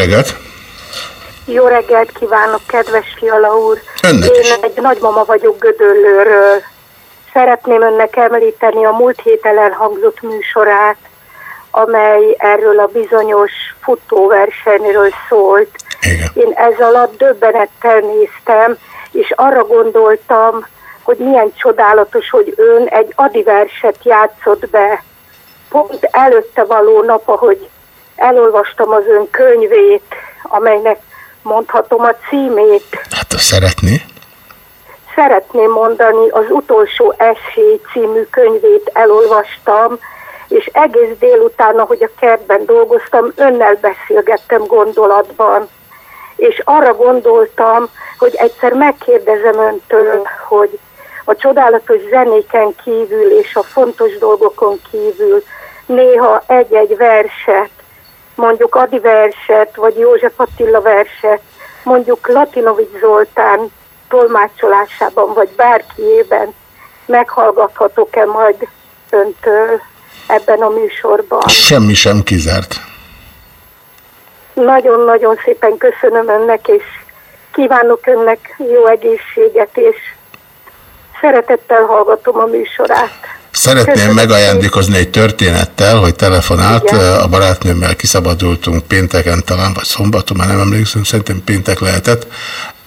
Reggelt! Jó reggelt kívánok, kedves Fiala úr! Önnek Én egy nagymama vagyok Gödöllőről. Szeretném önnek említeni a múlt héten elhangzott műsorát, amely erről a bizonyos futóversenyről szólt. Igen. Én ez alatt döbbenettel néztem, és arra gondoltam, hogy milyen csodálatos, hogy ön egy adiverset játszott be. Pont előtte való nap, ahogy elolvastam az ön könyvét, amelynek mondhatom a címét. Hát szeretné. Szeretném mondani, az utolsó esély című könyvét elolvastam, és egész délután, ahogy a kertben dolgoztam, önnel beszélgettem gondolatban. És arra gondoltam, hogy egyszer megkérdezem öntől, hogy a csodálatos zenéken kívül és a fontos dolgokon kívül néha egy-egy verset, mondjuk Adi verset, vagy József Attila verset, mondjuk Latinovics Zoltán tolmácsolásában, vagy bárkiében meghallgathatok-e majd öntől ebben a műsorban. Semmi sem kizárt. Nagyon-nagyon szépen köszönöm önnek, és kívánok önnek jó egészséget, és szeretettel hallgatom a műsorát. Szeretném Köszönöm. megajándékozni egy történettel, hogy telefonált, Igen. a barátnőmmel kiszabadultunk pénteken talán, vagy szombaton, már nem emlékszem, szerintem péntek lehetett.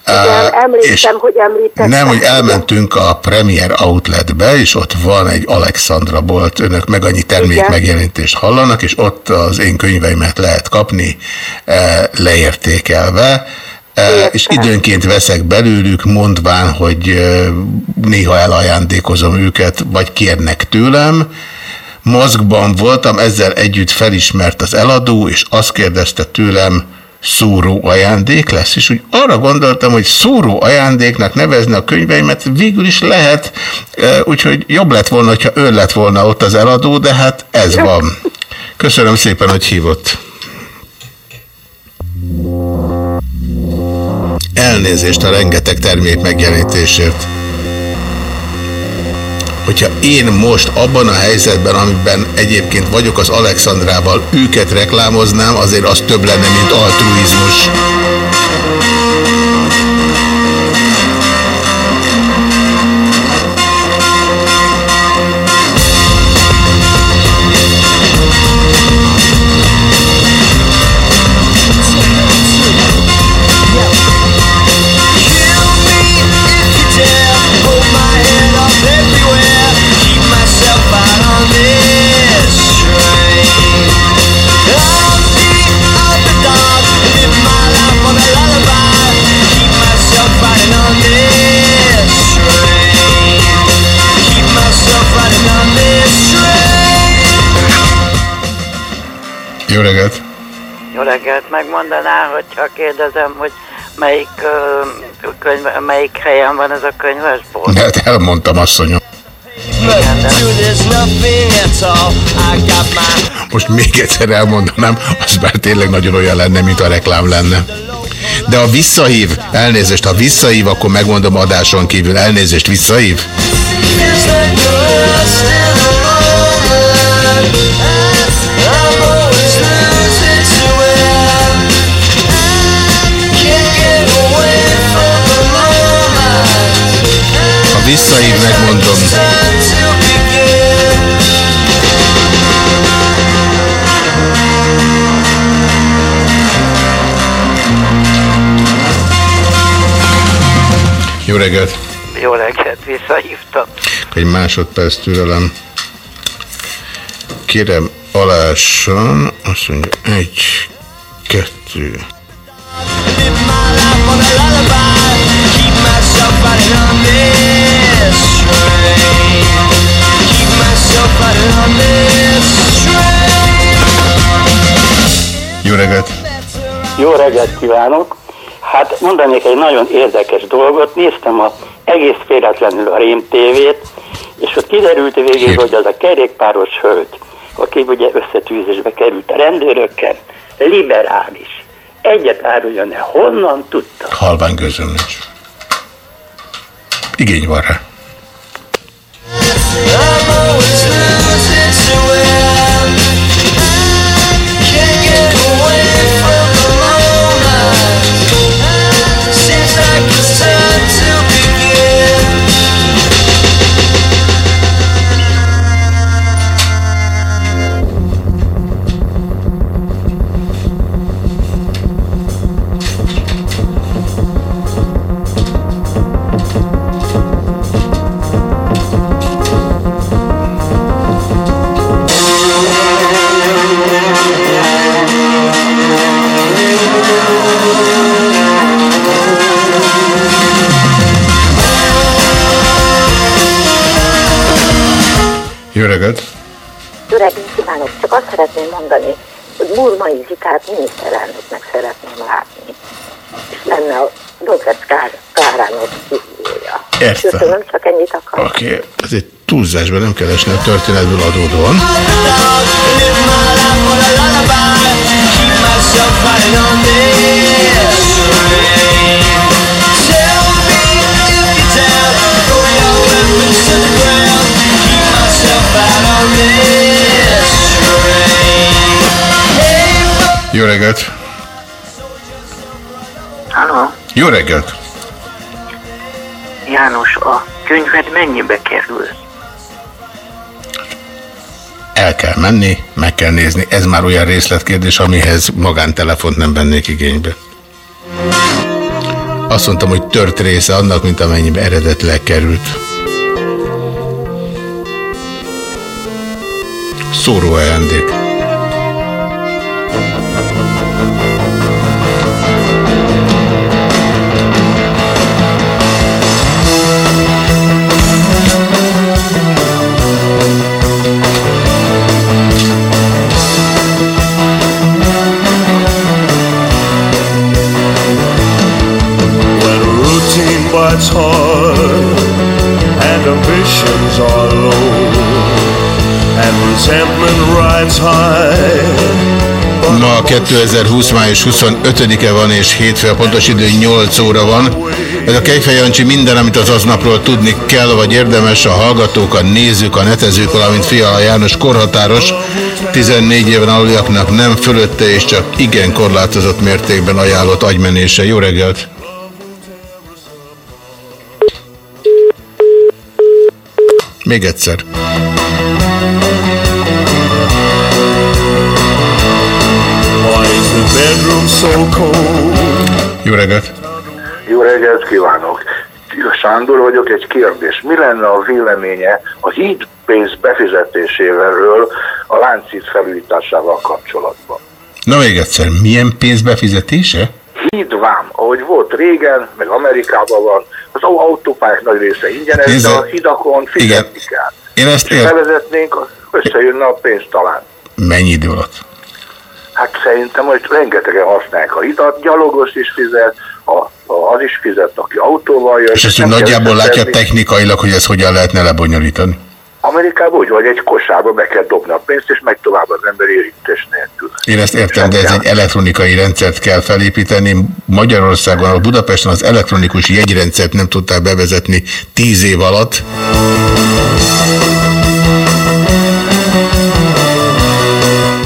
Igen, Á, emlékszem, hogy említettem. Nem, hogy elmentünk a Premier Outletbe, és ott van egy Alexandra bolt, önök meg annyi termék Igen. megjelentést hallanak, és ott az én könyveimet lehet kapni eh, leértékelve, Eh, és időnként veszek belőlük, mondván, hogy néha elajándékozom őket, vagy kérnek tőlem. Mozgban voltam, ezzel együtt felismert az eladó, és azt kérdezte tőlem, szóró ajándék lesz, és úgy arra gondoltam, hogy szóró ajándéknak nevezni a könyveimet végül is lehet, eh, úgyhogy jobb lett volna, hogyha ön lett volna ott az eladó, de hát ez van. Köszönöm szépen, hogy hívott. Elnézést a rengeteg termék megjelenítésért. Hogyha én most abban a helyzetben, amiben egyébként vagyok az Alexandrával, őket reklámoznám, azért az több lenne, mint altruizmus. Reggelt, megmondaná, hogyha kérdezem, hogy melyik, ö, könyv, melyik helyen van ez a könyvesbolt? Mert (laughs) elmondtam, asszonyom. Most még egyszer elmondanám, az már tényleg nagyon olyan lenne, mint a reklám lenne. De ha visszahív, elnézést, ha visszahív, akkor megmondom adáson kívül, elnézést, visszahív? Ha visszahív, megmondom. Jó reggelt! Jó reggelt, visszahívtam. Egy másodperc türelem. Kérem, alásson, azt mondja, egy, kettő. Jó reggelt! Jó reggelt kívánok! Hát mondanék egy nagyon érdekes dolgot. Néztem a egész véletlenül a Rém TV-t, és ott kiderült végig, hogy az a kerékpáros hölgy, aki ugye összetűzésbe került a rendőrökkel, liberális. Egyet áruljon el, honnan tudta? Halvány gözöm nincs. Igény van rá. I'm always losing to it. Jó reggelt kívánok! Csak azt szeretném mondani, hogy Burmai Zitát miniszterelnöknek szeretném látni. És lenne a Dr. Kár, Káránok kívülője. Értem. Köszönöm, csak ennyit akarok. Oké, okay. ez egy túlzásban nem kell esni a történetből adódóan. Jó reggelt! Halló! Jó reggelt! János, a könyved mennyibe kerül? El kell menni, meg kell nézni. Ez már olyan részletkérdés, amihez magántelefont nem vennék igénybe. Azt mondtam, hogy tört része annak, mint amennyibe eredetileg került. Szóró ajándék. 061 Ma 2020. május 25-e van, és hétfő a pontos idő 8 óra van. Ez a Kejfej Jancsi minden, amit az aznapról tudni kell, vagy érdemes a hallgatók, a nézők, a netezők, valamint Fiala János korhatáros, 14 éven aluliaknak nem fölötte, és csak igen korlátozott mértékben ajánlott agymenése. Jó reggelt! Még egyszer. Jó reggelt! Jó reggelt kívánok! Sándor vagyok, egy kérdés. Mi lenne a véleménye a hídpénz befizetésével a láncít felújításával kapcsolatban? Na még egyszer, milyen pénzbefizetése? Hídvám, ahogy volt régen, meg Amerikában van, az autópályák nagy része ingyenes, de Nézze, a hidakon fizetni kell. Én ezt És ér... bevezetnénk, összejönne a pénz talán. Mennyi idő alatt? Hát szerintem, hogy rengetegen használják a hidat, gyalogos is fizet, a az is fizet, aki autóval jön. És ezt nagyjából látja összeszedni. technikailag, hogy ez hogyan lehetne lebonyolítani? Amerikában úgy vagy, egy kosárba be kell dobni a pénzt, és megy tovább az ember érintés nélkül. Én ezt értem, de ez egy elektronikai rendszert kell felépíteni. Magyarországon, a Budapesten az elektronikus jegyrendszert nem tudták bevezetni tíz év alatt.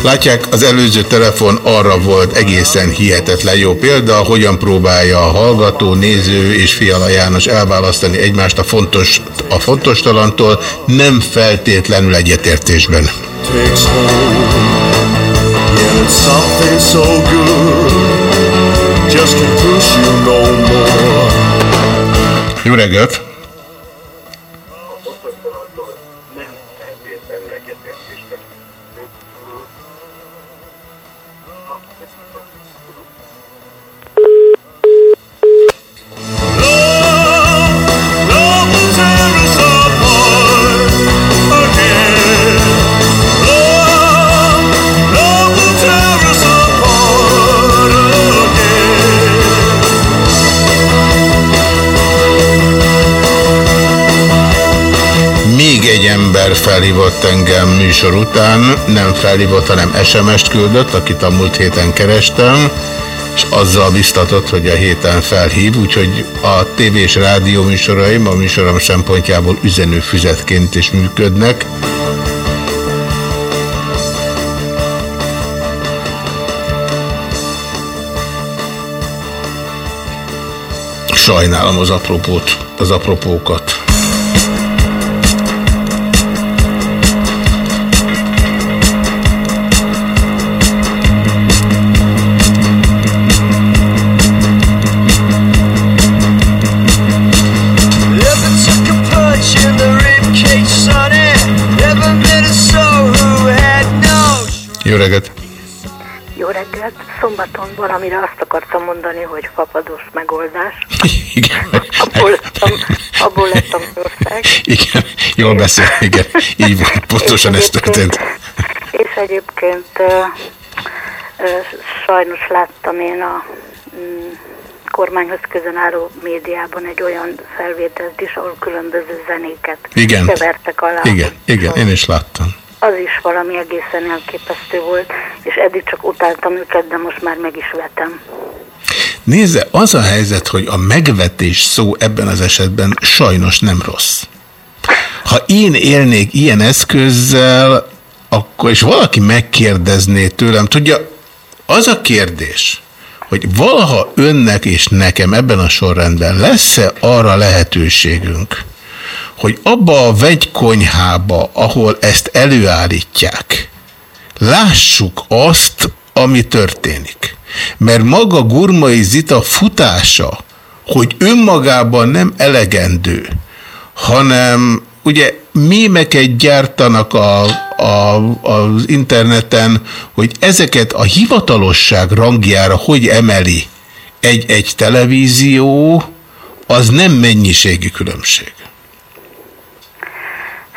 Látják, az előző telefon arra volt egészen hihetetlen jó példa, hogyan próbálja a hallgató, néző és Fiala János elválasztani egymást a fontos, a fontos talantól, nem feltétlenül egyetértésben. takes hold. Felhívott engem műsor után, nem felhívott, hanem SMS-t küldött, akit a múlt héten kerestem, és azzal biztatott, hogy a héten felhív, úgyhogy a tévé és rádió műsoraim a műsorom szempontjából üzenőfüzetként is működnek. Sajnálom az apropót, az apropókat. Szombaton valamire azt akartam mondani, hogy fapados megoldás. Igen. Abból lettem, abból lettem ország. Igen, jól beszél, igen. Így volt, pontosan ez történt. És egyébként ö, ö, sajnos láttam én a mm, kormányhoz közel álló médiában egy olyan felvételt is, ahol különböző zenéket Igen. kevertek alá. Igen, igen, én is láttam. Az is valami egészen elképesztő volt, és eddig csak utáltam őket, de most már meg is vetem. Nézze, az a helyzet, hogy a megvetés szó ebben az esetben sajnos nem rossz. Ha én élnék ilyen eszközzel, akkor, és valaki megkérdezné tőlem, tudja, az a kérdés, hogy valaha önnek és nekem ebben a sorrendben lesz-e arra lehetőségünk, hogy abba a vegykonyhába, ahol ezt előállítják, lássuk azt, ami történik. Mert maga Gurmai Zita futása, hogy önmagában nem elegendő, hanem ugye mémeket gyártanak a, a, az interneten, hogy ezeket a hivatalosság rangjára hogy emeli egy-egy televízió, az nem mennyiségi különbség.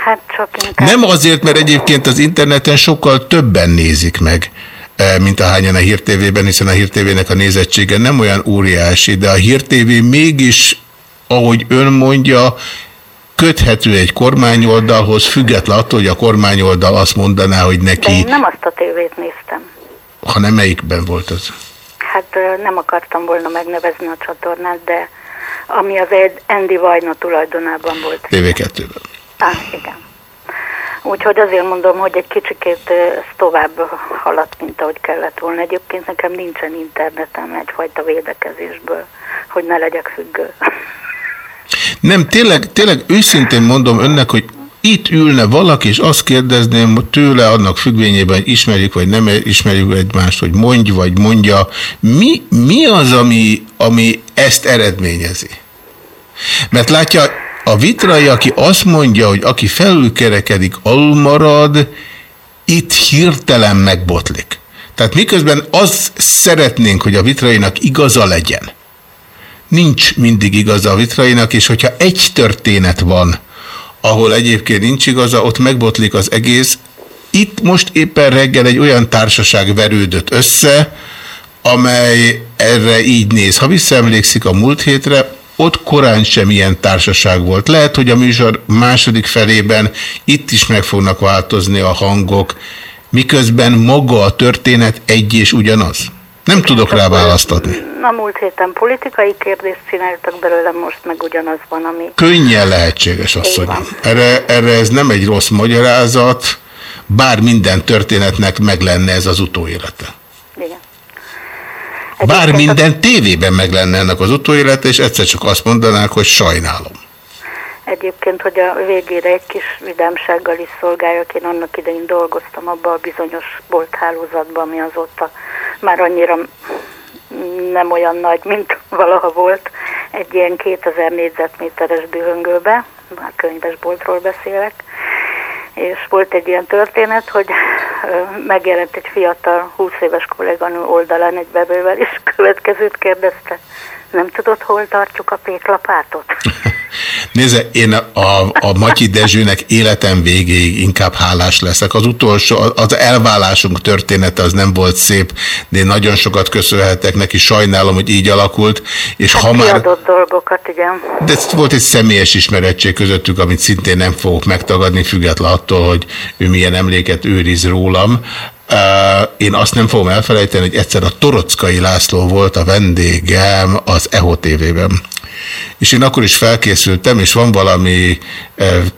Hát csak inkább... Nem azért, mert egyébként az interneten sokkal többen nézik meg, eh, mint ahányan a Hír TV-ben, hiszen a Hír TV-nek a nézettsége nem olyan óriási, de a Hír TV mégis, ahogy ön mondja, köthető egy kormányoldalhoz, független attól, hogy a kormányoldal azt mondaná, hogy De neki, én nem azt a tévét néztem. ha nem melyikben volt az. Hát nem akartam volna megnevezni a csatornát, de ami az Andy Vajna tulajdonában volt. TV2-ben. Á, igen. Úgyhogy azért mondom, hogy egy kicsikét ez tovább haladt, mint ahogy kellett volna. Egyébként nekem nincsen internetem egyfajta védekezésből, hogy ne legyek függő. Nem, tényleg, tényleg őszintén mondom önnek, hogy itt ülne valaki, és azt kérdezném tőle annak függvényében, hogy ismerjük vagy nem ismerjük egymást, hogy mondj vagy mondja, mi, mi az, ami, ami ezt eredményezi? Mert látja, a vitrai, aki azt mondja, hogy aki felülkerekedik, alul marad, itt hirtelen megbotlik. Tehát miközben azt szeretnénk, hogy a vitrainak igaza legyen, nincs mindig igaza a vitrainak, és hogyha egy történet van, ahol egyébként nincs igaza, ott megbotlik az egész. Itt most éppen reggel egy olyan társaság verődött össze, amely erre így néz. Ha visszaemlékszik a múlt hétre, ott korán sem ilyen társaság volt. Lehet, hogy a műsor második felében itt is meg fognak változni a hangok, miközben maga a történet egy és ugyanaz. Nem tudok rá választ adni. A múlt héten politikai kérdést csináltak belőlem, most meg ugyanaz van, ami... Könnyen lehetséges, asszonyom. Erre, erre ez nem egy rossz magyarázat, bár minden történetnek meg lenne ez az utóélete. Bár minden tévében meg lenne ennek az utóélete, és egyszer csak azt mondanák, hogy sajnálom. Egyébként, hogy a végére egy kis vidámsággal is szolgáljak, én annak idején dolgoztam abban a bizonyos bolthálózatban, ami azóta már annyira nem olyan nagy, mint valaha volt. Egy ilyen 2000 négyzetméteres dühöngőbe, már könyvesboltról beszélek, és volt egy ilyen történet, hogy megjelent egy fiatal 20 éves kolléganő oldalán egy bevővel, és (laughs) következőt kérdezte, nem tudod, hol tartjuk a péklapátot? (laughs) Nézze, én a, a Matyi Dezsőnek életem végéig inkább hálás leszek. Az utolsó, az elvállásunk története az nem volt szép, de én nagyon sokat köszönhetek neki, sajnálom, hogy így alakult, és ha már... Dolgokat, igen. De ez volt egy személyes ismerettség közöttük, amit szintén nem fogok megtagadni, független attól, hogy ő milyen emléket őriz rólam. Én azt nem fogom elfelejteni, hogy egyszer a Torockai László volt a vendégem az EHO TV-ben. És én akkor is felkészültem, és van valami,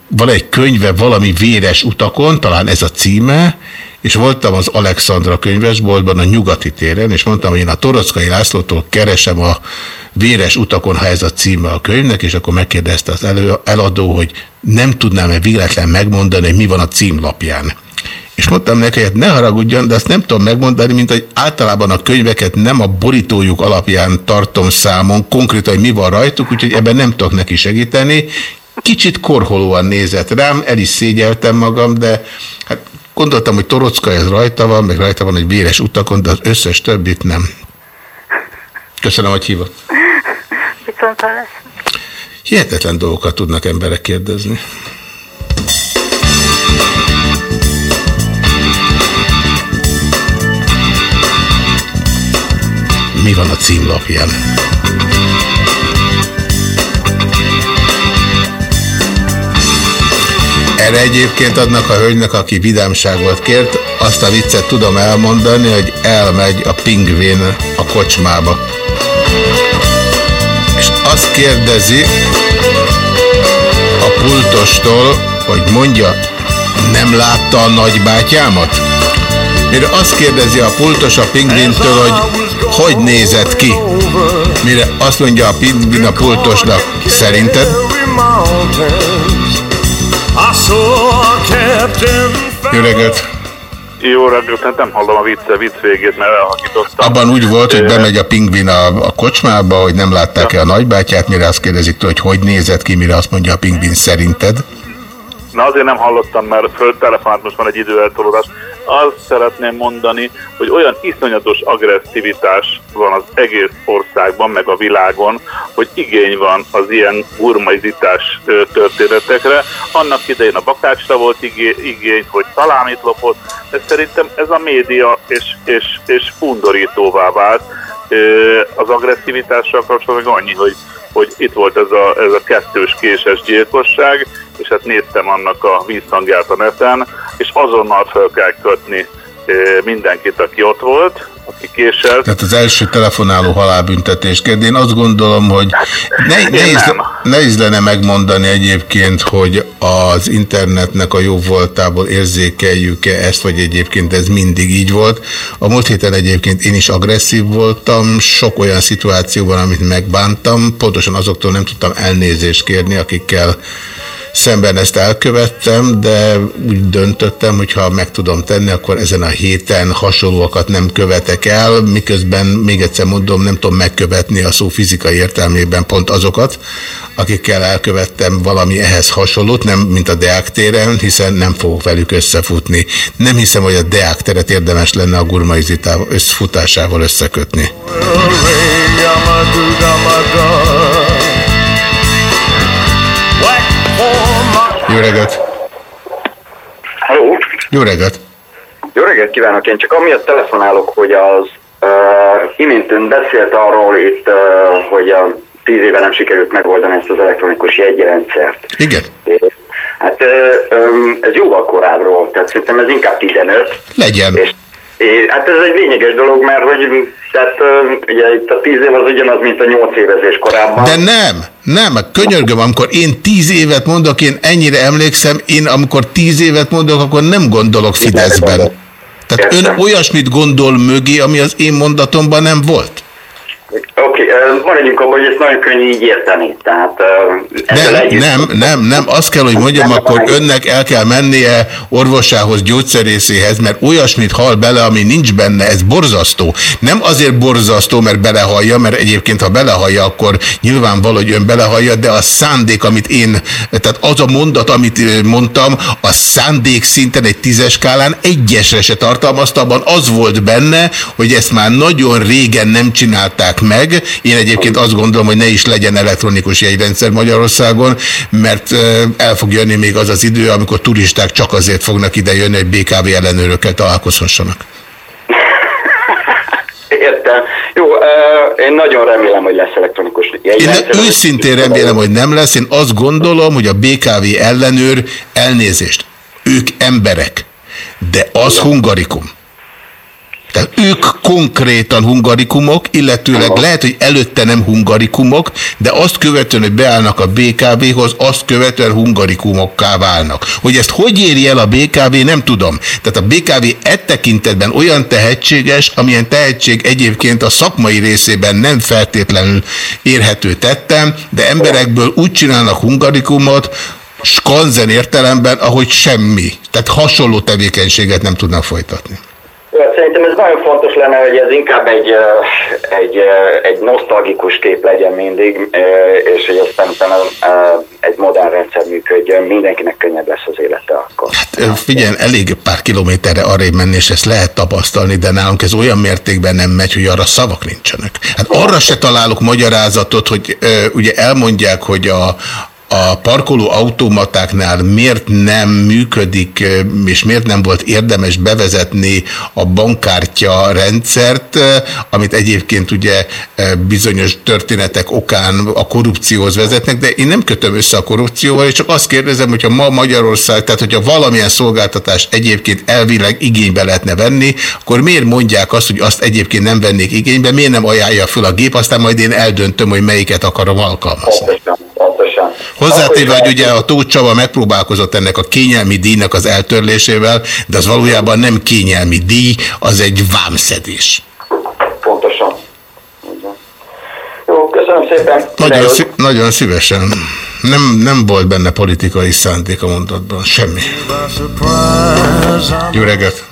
van egy könyve valami véres utakon, talán ez a címe, és voltam az Alexandra könyvesboltban a nyugati téren, és mondtam, hogy én a Torockai Lászlótól keresem a véres utakon, ha ez a címe a könyvnek, és akkor megkérdezte az elő, eladó, hogy nem tudnám-e véletlen megmondani, hogy mi van a címlapján. És mondtam neki, hogy ne haragudjon, de azt nem tudom megmondani, mint hogy általában a könyveket nem a borítójuk alapján tartom számon, konkrétan, hogy mi van rajtuk, úgyhogy ebben nem tudok neki segíteni. Kicsit korholóan nézett rám, el is szégyeltem magam, de hát gondoltam, hogy Torocka ez rajta van, meg rajta van egy véres utakon, de az összes többit nem. Köszönöm, hogy hívott. Viszont. Hihetetlen dolgokat tudnak emberek kérdezni. Mi van a címlapján? Erre egyébként adnak a hölgynek, aki vidámságot kért, azt a viccet tudom elmondani, hogy elmegy a pingvin a kocsmába. És azt kérdezi a pultostól, hogy mondja, nem látta a nagybátyámat? Mire azt kérdezi a pultos a pingvintől, hogy hogy nézett ki? Mire azt mondja a pingvin a pultosnak, szerinted? Jó reggelt! Jó reggelt, hát nem hallom a vicc, vicc végét, mert elhakítottam. Abban úgy volt, hogy bemegy a pingvin a, a kocsmába, hogy nem látták-e a nagybátyát, mire azt kérdezik tőle, hogy hogy nézett ki, mire azt mondja a pingvin szerinted. Na azért nem hallottam, mert föltelefonált, most van egy időeltolódás. Azt szeretném mondani, hogy olyan iszonyatos agresszivitás van az egész országban, meg a világon, hogy igény van az ilyen gurmaizítás történetekre. Annak idején a bakácsra volt igé- igény, hogy salámit lopott, de szerintem ez a média és, és, és undorítóvá vált. Az agresszivitással kapcsolatban annyi, hogy hogy itt volt ez a, ez a kettős késes gyilkosság, és hát néztem annak a vízhangját a neten, és azonnal fel kell kötni mindenkit, aki ott volt, aki késelt. Tehát az első telefonáló halálbüntetés kérdés. Én azt gondolom, hogy ne, Én nehéz, nehéz lenne megmondani egyébként, hogy az internetnek a jó voltából érzékeljük-e ezt, vagy egyébként ez mindig így volt. A múlt héten egyébként én is agresszív voltam, sok olyan szituációban, amit megbántam, pontosan azoktól nem tudtam elnézést kérni, akikkel szemben ezt elkövettem, de úgy döntöttem, hogy ha meg tudom tenni, akkor ezen a héten hasonlóakat nem követek el, miközben még egyszer mondom, nem tudom megkövetni a szó fizikai értelmében pont azokat, akikkel elkövettem valami ehhez hasonlót, nem mint a Deák téren, hiszen nem fogok velük összefutni. Nem hiszem, hogy a Deák teret érdemes lenne a gurmaizitával összfutásával összekötni. Jó reggelt! Halló! Jó reggelt! Jó reggelt kívánok! Én csak amiatt telefonálok, hogy az imént ön beszélt arról itt, uh, hogy a tíz éve nem sikerült megoldani ezt az elektronikus jegyrendszert. Igen. Hát uh, um, ez jóval korábbról, tehát szerintem ez inkább 15. Legyen. És, és, hát ez egy lényeges dolog, mert hogy tehát, ugye itt a 10 év az ugyanaz, mint a 8 évezés korábban. De nem, nem, könyörgöm, amikor én tíz évet mondok, én ennyire emlékszem, én amikor tíz évet mondok, akkor nem gondolok Fideszben. Tehát ön olyasmit gondol mögé, ami az én mondatomban nem volt. Oké, okay, maradjunk abban, hogy ezt nagyon könnyű így érteni. Tehát, Nem, együtt- nem, nem, nem, azt kell, hogy mondjam, akkor önnek el kell mennie orvosához, gyógyszerészéhez, mert olyasmit hall bele, ami nincs benne, ez borzasztó. Nem azért borzasztó, mert belehallja, mert egyébként, ha belehallja, akkor nyilvánvaló, hogy ön belehallja, de a szándék, amit én, tehát az a mondat, amit mondtam, a szándék szinten egy tízes skálán egyesre se tartalmazta, abban az volt benne, hogy ezt már nagyon régen nem csinálták meg. Én egyébként azt gondolom, hogy ne is legyen elektronikus jegyrendszer Magyarországon, mert el fog jönni még az az idő, amikor turisták csak azért fognak ide jönni, hogy BKV ellenőrökkel találkozhassanak. Értem. Jó, én nagyon remélem, hogy lesz elektronikus Én jegyrendszer. ne- őszintén remélem, hogy nem lesz. Én azt gondolom, hogy a BKV ellenőr elnézést. Ők emberek. De az hungarikum. Tehát ők konkrétan hungarikumok, illetőleg lehet, hogy előtte nem hungarikumok, de azt követően, hogy beállnak a BKV-hoz, azt követően hungarikumokká válnak. Hogy ezt hogy éri el a BKV, nem tudom. Tehát a BKV e tekintetben olyan tehetséges, amilyen tehetség egyébként a szakmai részében nem feltétlenül érhető tettem, de emberekből úgy csinálnak hungarikumot, skanzen értelemben, ahogy semmi. Tehát hasonló tevékenységet nem tudnak folytatni. Hát Szerintem ez nagyon fontos lenne, hogy ez inkább egy, egy, egy nosztalgikus kép legyen mindig, és hogy aztán utána egy modern rendszer működjön, mindenkinek könnyebb lesz az élete akkor. Ö, Figyelj, elég pár kilométerre arrébb menni, és ezt lehet tapasztalni, de nálunk ez olyan mértékben nem megy, hogy arra szavak nincsenek. Hát arra se találok magyarázatot, hogy ugye elmondják, hogy a, a parkoló automatáknál miért nem működik, és miért nem volt érdemes bevezetni a bankkártya rendszert, amit egyébként ugye bizonyos történetek okán a korrupcióhoz vezetnek, de én nem kötöm össze a korrupcióval, és csak azt kérdezem, hogyha ma Magyarország, tehát hogyha valamilyen szolgáltatást egyébként elvileg igénybe lehetne venni, akkor miért mondják azt, hogy azt egyébként nem vennék igénybe, miért nem ajánlja föl a gép, aztán majd én eldöntöm, hogy melyiket akarom alkalmazni. Pontosan. Hozzátéve, hogy ugye a Tóth Csaba megpróbálkozott ennek a kényelmi díjnak az eltörlésével, de az valójában nem kényelmi díj, az egy vámszedés. Pontosan. Jó, köszönöm szépen. Nagyon, szí- nagyon szívesen. Nem, nem volt benne politikai szándék a mondatban, semmi. Jó reggelt!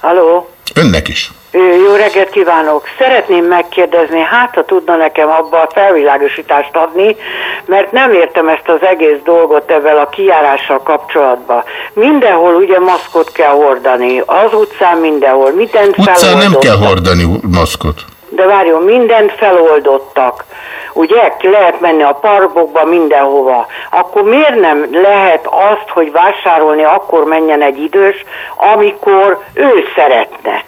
Halló? Önnek is. Jó reggelt kívánok! Szeretném megkérdezni, hát ha tudna nekem abba a felvilágosítást adni, mert nem értem ezt az egész dolgot ebben a kijárással kapcsolatban. Mindenhol ugye maszkot kell hordani, az utcán mindenhol, mindent Utcán nem feloldottak. kell hordani maszkot. De várjon, mindent feloldottak. Ugye lehet menni a parkokba, mindenhova. Akkor miért nem lehet azt, hogy vásárolni akkor menjen egy idős, amikor ő szeretne?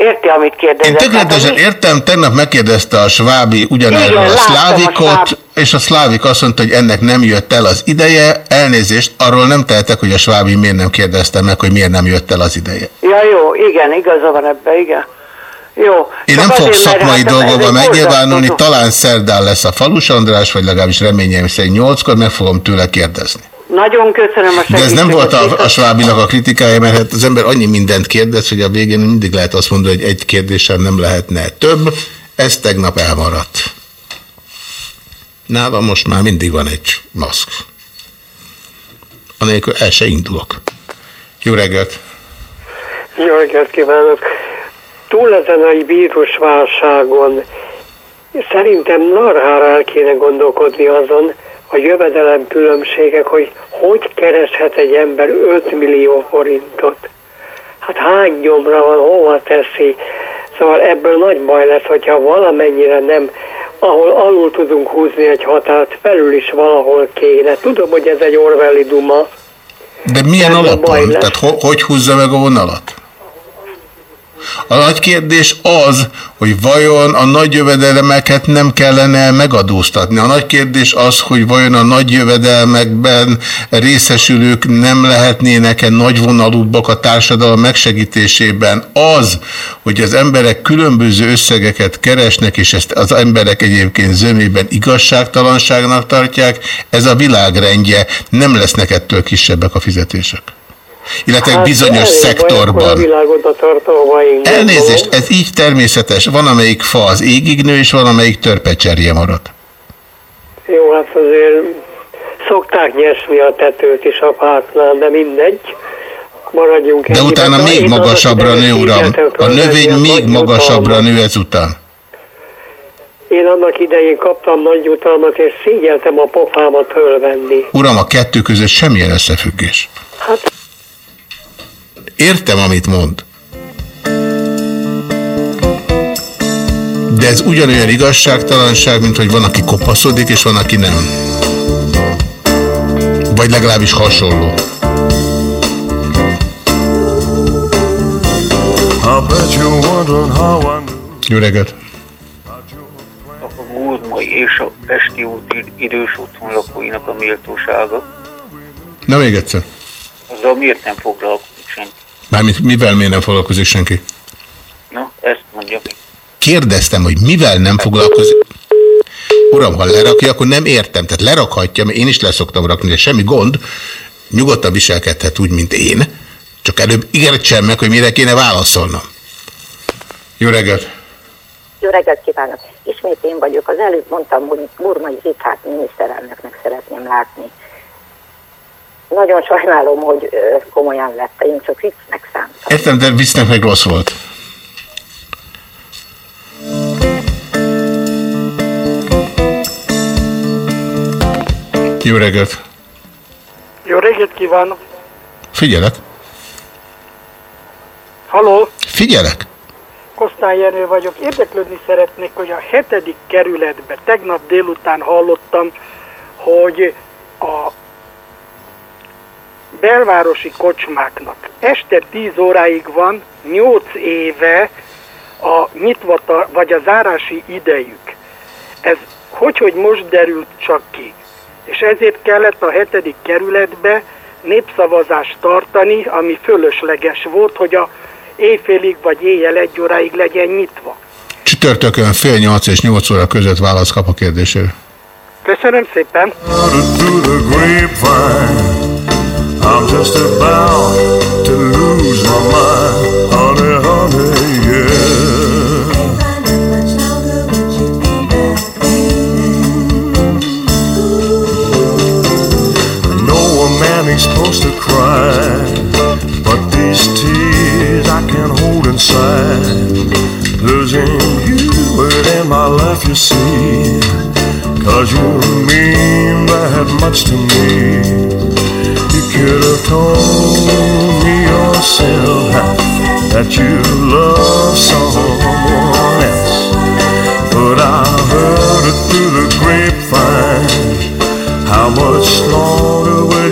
Érti, amit kérdezek? Én tökéletesen értem, tegnap megkérdezte a Svábi ugyanerről Igen, a láttam a szlávikot, Sváb- és a szlávik azt mondta, hogy ennek nem jött el az ideje. Elnézést, arról nem tehetek, hogy a Svábi miért nem kérdezte meg, hogy miért nem jött el az ideje. Ja, jó, igen, igaza van ebben, igen. Jó. Én nem fogok szakmai hát egy megnyilvánulni, talán szerdán lesz a Falus András, vagy legalábbis reményeim szerint nyolckor, meg fogom tőle kérdezni. Nagyon köszönöm a De ez nem segítséget. volt a, a Svábinak a kritikája, mert hát az ember annyi mindent kérdez, hogy a végén mindig lehet azt mondani, hogy egy kérdésen nem lehetne több. Ez tegnap elmaradt. Nálam most már mindig van egy maszk. Anélkül el se indulok. Jó reggelt! Jó reggelt kívánok! Túl ezen a vírusválságon szerintem narhára el kéne gondolkodni azon, a jövedelem különbségek, hogy hogy kereshet egy ember 5 millió forintot. Hát hány gyomra van, hova teszi. Szóval ebből nagy baj lesz, hogyha valamennyire nem, ahol alul tudunk húzni egy határt, felül is valahol kéne. Tudom, hogy ez egy orwelli duma, De milyen alapon? Tehát ho hogy húzza meg a vonalat? A nagy kérdés az, hogy vajon a nagy jövedelmeket nem kellene megadóztatni. A nagy kérdés az, hogy vajon a nagy jövedelmekben részesülők nem lehetnének-e nagyvonalúbbak a társadalom megsegítésében. Az, hogy az emberek különböző összegeket keresnek, és ezt az emberek egyébként zömében igazságtalanságnak tartják, ez a világrendje, nem lesznek ettől kisebbek a fizetések. Illetve hát bizonyos szektorban. Elnézést, ez így természetes. Van, amelyik fa az égig nő, és van, amelyik törpecserje marad. Jó, hát azért szokták nyesni a tetőt is a pártnál, de mindegy. Maradjunk De ennyiben. utána még magasabbra nő, uram. A növény még magasabbra nő ezután. Én annak idején kaptam nagy jutalmat, és szégyeltem a pofámat fölvenni. Uram, a kettő között semmilyen összefüggés. Hát Értem, amit mond. De ez ugyanolyan igazságtalanság, mint hogy van, aki kopaszodik, és van, aki nem. Vagy legalábbis hasonló. Jó reggelt! a Gurmai és a Pesti út id- idős otthon lakóinak a méltósága. Na még egyszer. Azzal miért nem foglalkozik? Mármint mivel miért nem foglalkozik senki? Na, ezt mondja meg. Kérdeztem, hogy mivel nem foglalkozik. Uram, ha lerakja, akkor nem értem. Tehát lerakhatja, mert én is leszoktam rakni, de semmi gond. Nyugodtan viselkedhet úgy, mint én. Csak előbb értsem meg, hogy mire kéne válaszolnom. Jó reggelt! Jó reggelt kívánok! Ismét én vagyok. Az előbb mondtam, hogy Burmai Zikát miniszterelnöknek szeretném látni. Nagyon sajnálom, hogy komolyan vette, én csak viccnek szántam. Értem, de visznek meg rossz volt. Jó reggelt! Jó reggelt kívánok! Figyelek! Halló, Figyelek! Kosztán Jenő vagyok. Érdeklődni szeretnék, hogy a hetedik kerületben tegnap délután hallottam, hogy a belvárosi kocsmáknak este 10 óráig van 8 éve a nyitva vagy a zárási idejük. Ez hogy, hogy most derült csak ki. És ezért kellett a hetedik kerületbe népszavazást tartani, ami fölösleges volt, hogy a éjfélig vagy éjjel egy óráig legyen nyitva. Csütörtökön fél nyolc és nyolc óra között válasz kap a kérdésére. Köszönöm szépen! I'm just about to lose my mind, honey, honey, yeah. Know a man ain't supposed to cry, but these tears I can't hold inside. Losing you in my life, you see. Cause you mean that much to me. Told me yourself that you love someone else. But I heard it through the grapevine. How much longer will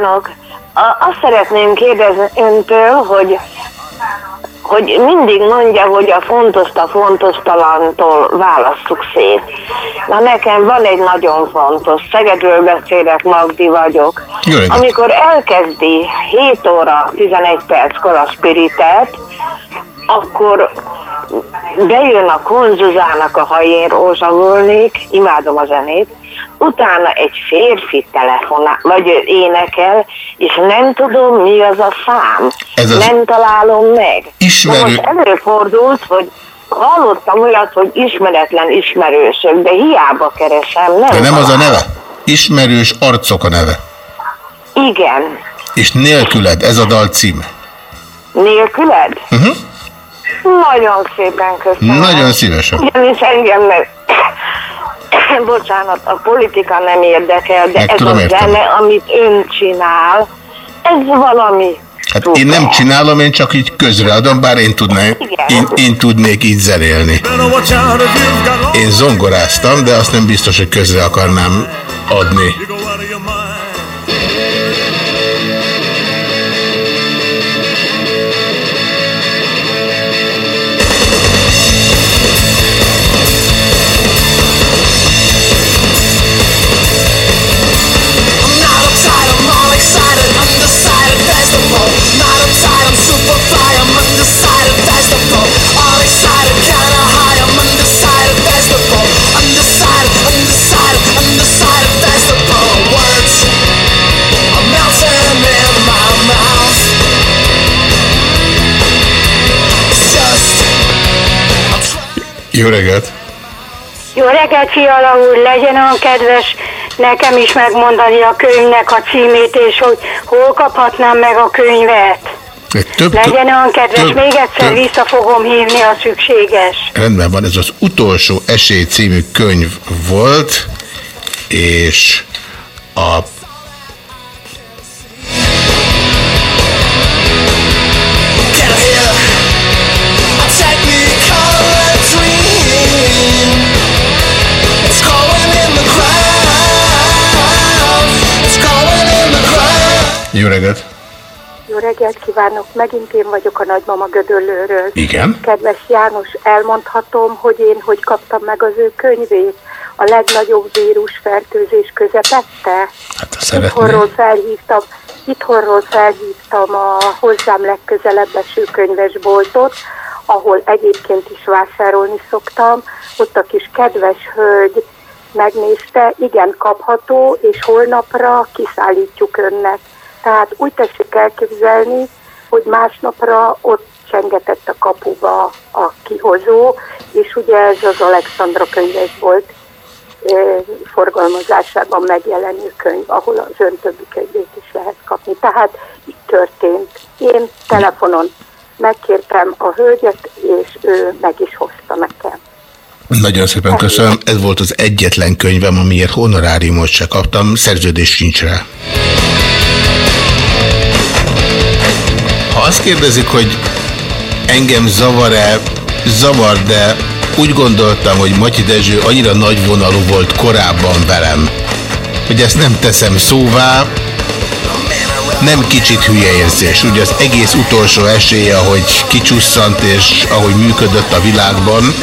kívánok! A, azt szeretném kérdezni öntől, hogy hogy mindig mondja, hogy a fontos a fontos talantól választjuk szét. Na nekem van egy nagyon fontos, Szegedről beszélek, Magdi vagyok. Reggelt. Amikor elkezdi 7 óra 11 perckor a spiritet, akkor bejön a konzuzának a hajén Rózsa Volnék, imádom a zenét, utána egy férfi telefonál, vagy énekel, és nem tudom mi az a szám. Ez az- Nem találom meg. Ismerő- most előfordult, hogy hallottam olyat, hogy ismeretlen ismerősök, de hiába keresem, nem De nem az a neve? Ismerős arcok a neve. Igen. És nélküled, ez a dal címe. Nélküled? Uh-huh. Nagyon szépen köszönöm. Nagyon szívesen. Ugyanis engem meg, (laughs) bocsánat, a politika nem érdekel, de Meg ez tudom a zene, amit ön csinál, ez valami. Hát én nem csinálom, én csak így közreadom, bár én, tudnám, én, én tudnék így zenélni. Én zongoráztam, de azt nem biztos, hogy közre akarnám adni. Jó reggelt! Jó reggelt, Fiala úr, legyen olyan kedves nekem is megmondani a könyvnek a címét, és hogy hol kaphatnám meg a könyvet. Több, Legyen olyan kedves, több- még egyszer több- vissza fogom hívni, ha szükséges. Rendben van, ez az utolsó esély című könyv volt, és a jó reggelt! Jó reggelt kívánok, megint én vagyok a nagymama Gödöllőről. Igen? Kedves János, elmondhatom, hogy én hogy kaptam meg az ő könyvét a legnagyobb vírusfertőzés közepette. Hát szeretném. Itthonról felhívtam, itthonról felhívtam a hozzám legközelebb eső könyvesboltot, ahol egyébként is vásárolni szoktam. Ott a kis kedves hölgy megnézte, igen, kapható, és holnapra kiszállítjuk önnek. Tehát úgy tessék elképzelni, hogy másnapra ott csengetett a kapuba a kihozó, és ugye ez az Alexandra könyves volt eh, forgalmazásában megjelenő könyv, ahol az ön többi könyvét is lehet kapni. Tehát így történt. Én telefonon megkértem a hölgyet, és ő meg is hozta nekem. Nagyon szépen köszönöm. Ez volt az egyetlen könyvem, amiért honoráriumot se kaptam, szerződés sincs rá. Ha azt kérdezik, hogy engem zavar-e, zavar, de úgy gondoltam, hogy Matyi Dezső annyira nagyvonalú volt korábban velem, hogy ezt nem teszem szóvá, nem kicsit hülye érzés. Ugye az egész utolsó esélye, ahogy kicsusszant és ahogy működött a világban,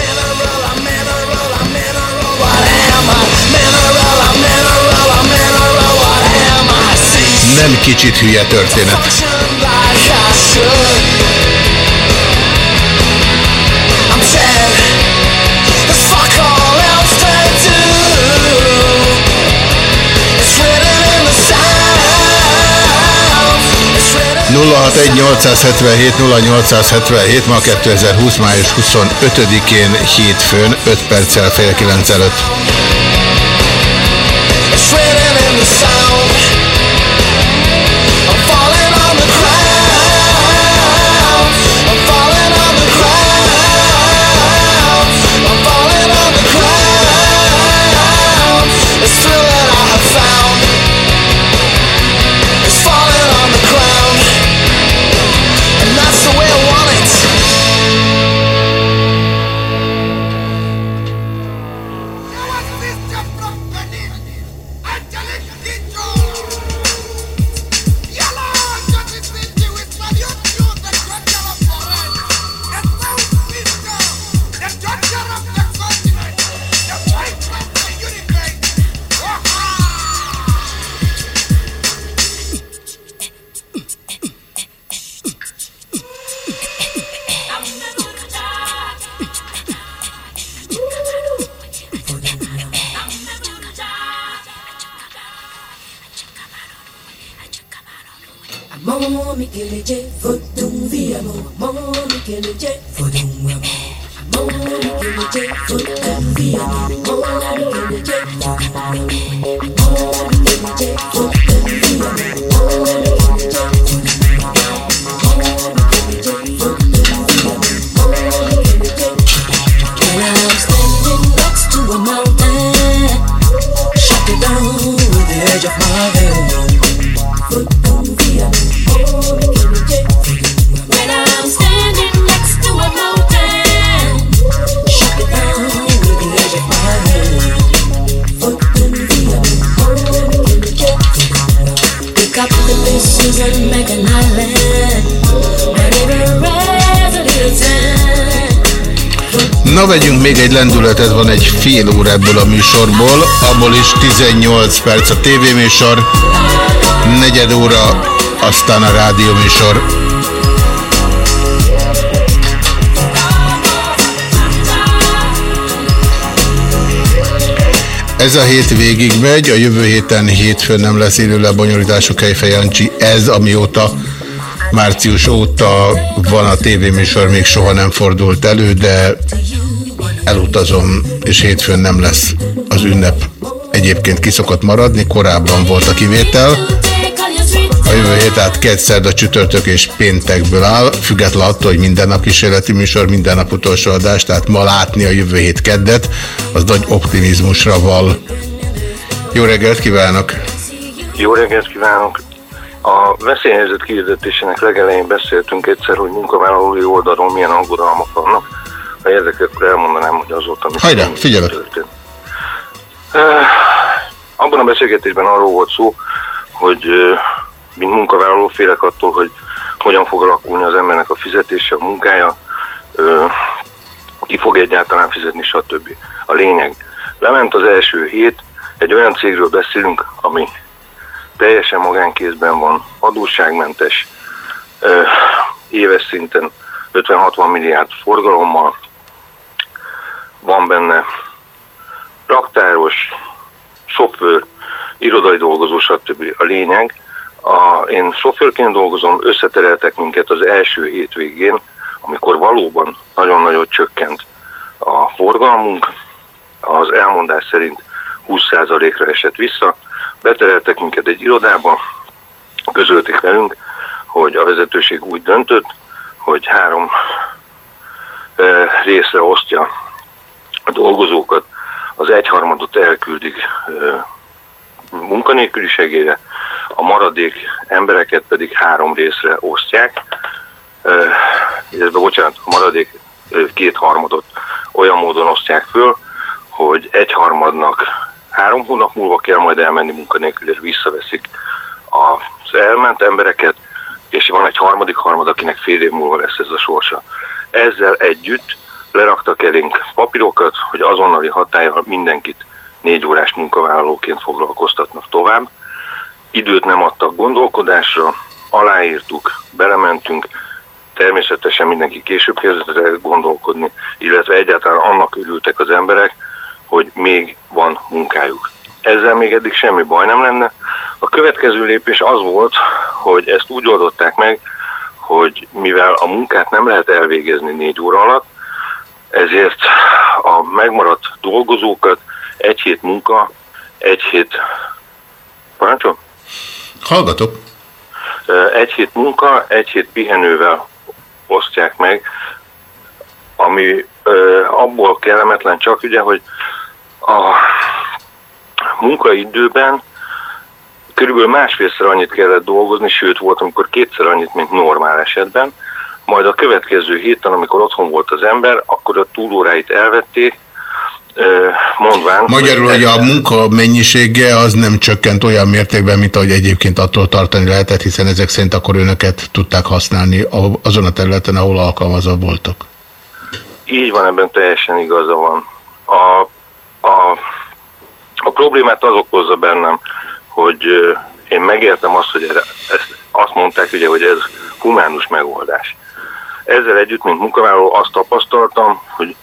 written in the sound. It's written 061 877 0877 ma 2020. május 25-én hétfőn 5 perccel fél 9 előtt. It's. Óra ebből a műsorból, abból is 18 perc a tévéműsor, negyed óra, aztán a rádióműsor. Ez a hét végig megy, a jövő héten hétfőn nem lesz élő lebonyolítású Kejfej Jancsi. Ez amióta, március óta van a tévéműsor, még soha nem fordult elő, de elutazom, és hétfőn nem lesz az ünnep. Egyébként kiszokott maradni, korábban volt a kivétel. A jövő hét tehát kétszer, a csütörtök és péntekből áll, független attól, hogy minden nap kísérleti műsor, minden nap utolsó adás, tehát ma látni a jövő hét keddet, az nagy optimizmusra val. Jó reggelt kívánok! Jó reggelt kívánok! A veszélyhelyzet kiirdetésének legelején beszéltünk egyszer, hogy munkavállalói oldalról milyen aggodalmak vannak. Ha érdekel, akkor elmondanám, hogy azóta mi Hajrá, figyelek! történt. Uh, abban a beszélgetésben arról volt szó, hogy mint munkavállaló félek attól, hogy hogyan fog alakulni az embernek a fizetése, a munkája, ki fog egyáltalán fizetni, stb. A lényeg. Lement az első hét, egy olyan cégről beszélünk, ami teljesen magánkézben van, adósságmentes, éves szinten 50-60 milliárd forgalommal, van benne. Raktáros, sofőr, irodai dolgozó, stb. A lényeg, a, én sofőrként dolgozom, összetereltek minket az első hétvégén, amikor valóban nagyon-nagyon csökkent a forgalmunk, az elmondás szerint 20%-ra esett vissza, betereltek minket egy irodába, közölték velünk, hogy a vezetőség úgy döntött, hogy három e, részre osztja a dolgozókat, az egyharmadot elküldik munkanélküli segélyre, a maradék embereket pedig három részre osztják, illetve bocsánat, a maradék kétharmadot olyan módon osztják föl, hogy egyharmadnak három hónap múlva kell majd elmenni munkanélkül, és visszaveszik az elment embereket, és van egy harmadik harmad, akinek fél év múlva lesz ez a sorsa. Ezzel együtt leraktak elénk papírokat, hogy azonnali hatállyal mindenkit négy órás munkavállalóként foglalkoztatnak tovább. Időt nem adtak gondolkodásra, aláírtuk, belementünk, természetesen mindenki később kezdett el gondolkodni, illetve egyáltalán annak örültek az emberek, hogy még van munkájuk. Ezzel még eddig semmi baj nem lenne. A következő lépés az volt, hogy ezt úgy oldották meg, hogy mivel a munkát nem lehet elvégezni négy óra alatt, ezért a megmaradt dolgozókat egy hét munka, egy hét... Parancsol? Hallgatok. Egy hét munka, egy hét pihenővel osztják meg, ami abból kellemetlen csak ugye, hogy a munkaidőben körülbelül másfélszer annyit kellett dolgozni, sőt volt, amikor kétszer annyit, mint normál esetben. Majd a következő héten, amikor otthon volt az ember, akkor a túlóráit elvették, mondván... Magyarul, hogy a munka mennyisége az nem csökkent olyan mértékben, mint ahogy egyébként attól tartani lehetett, hiszen ezek szerint akkor önöket tudták használni azon a területen, ahol alkalmazva voltak. Így van, ebben teljesen igaza van. A, a, a problémát az okozza bennem, hogy én megértem azt, hogy erre, ezt, azt mondták ugye, hogy ez humánus megoldás. Ezzel együtt, mint munkavállaló azt tapasztaltam, hogy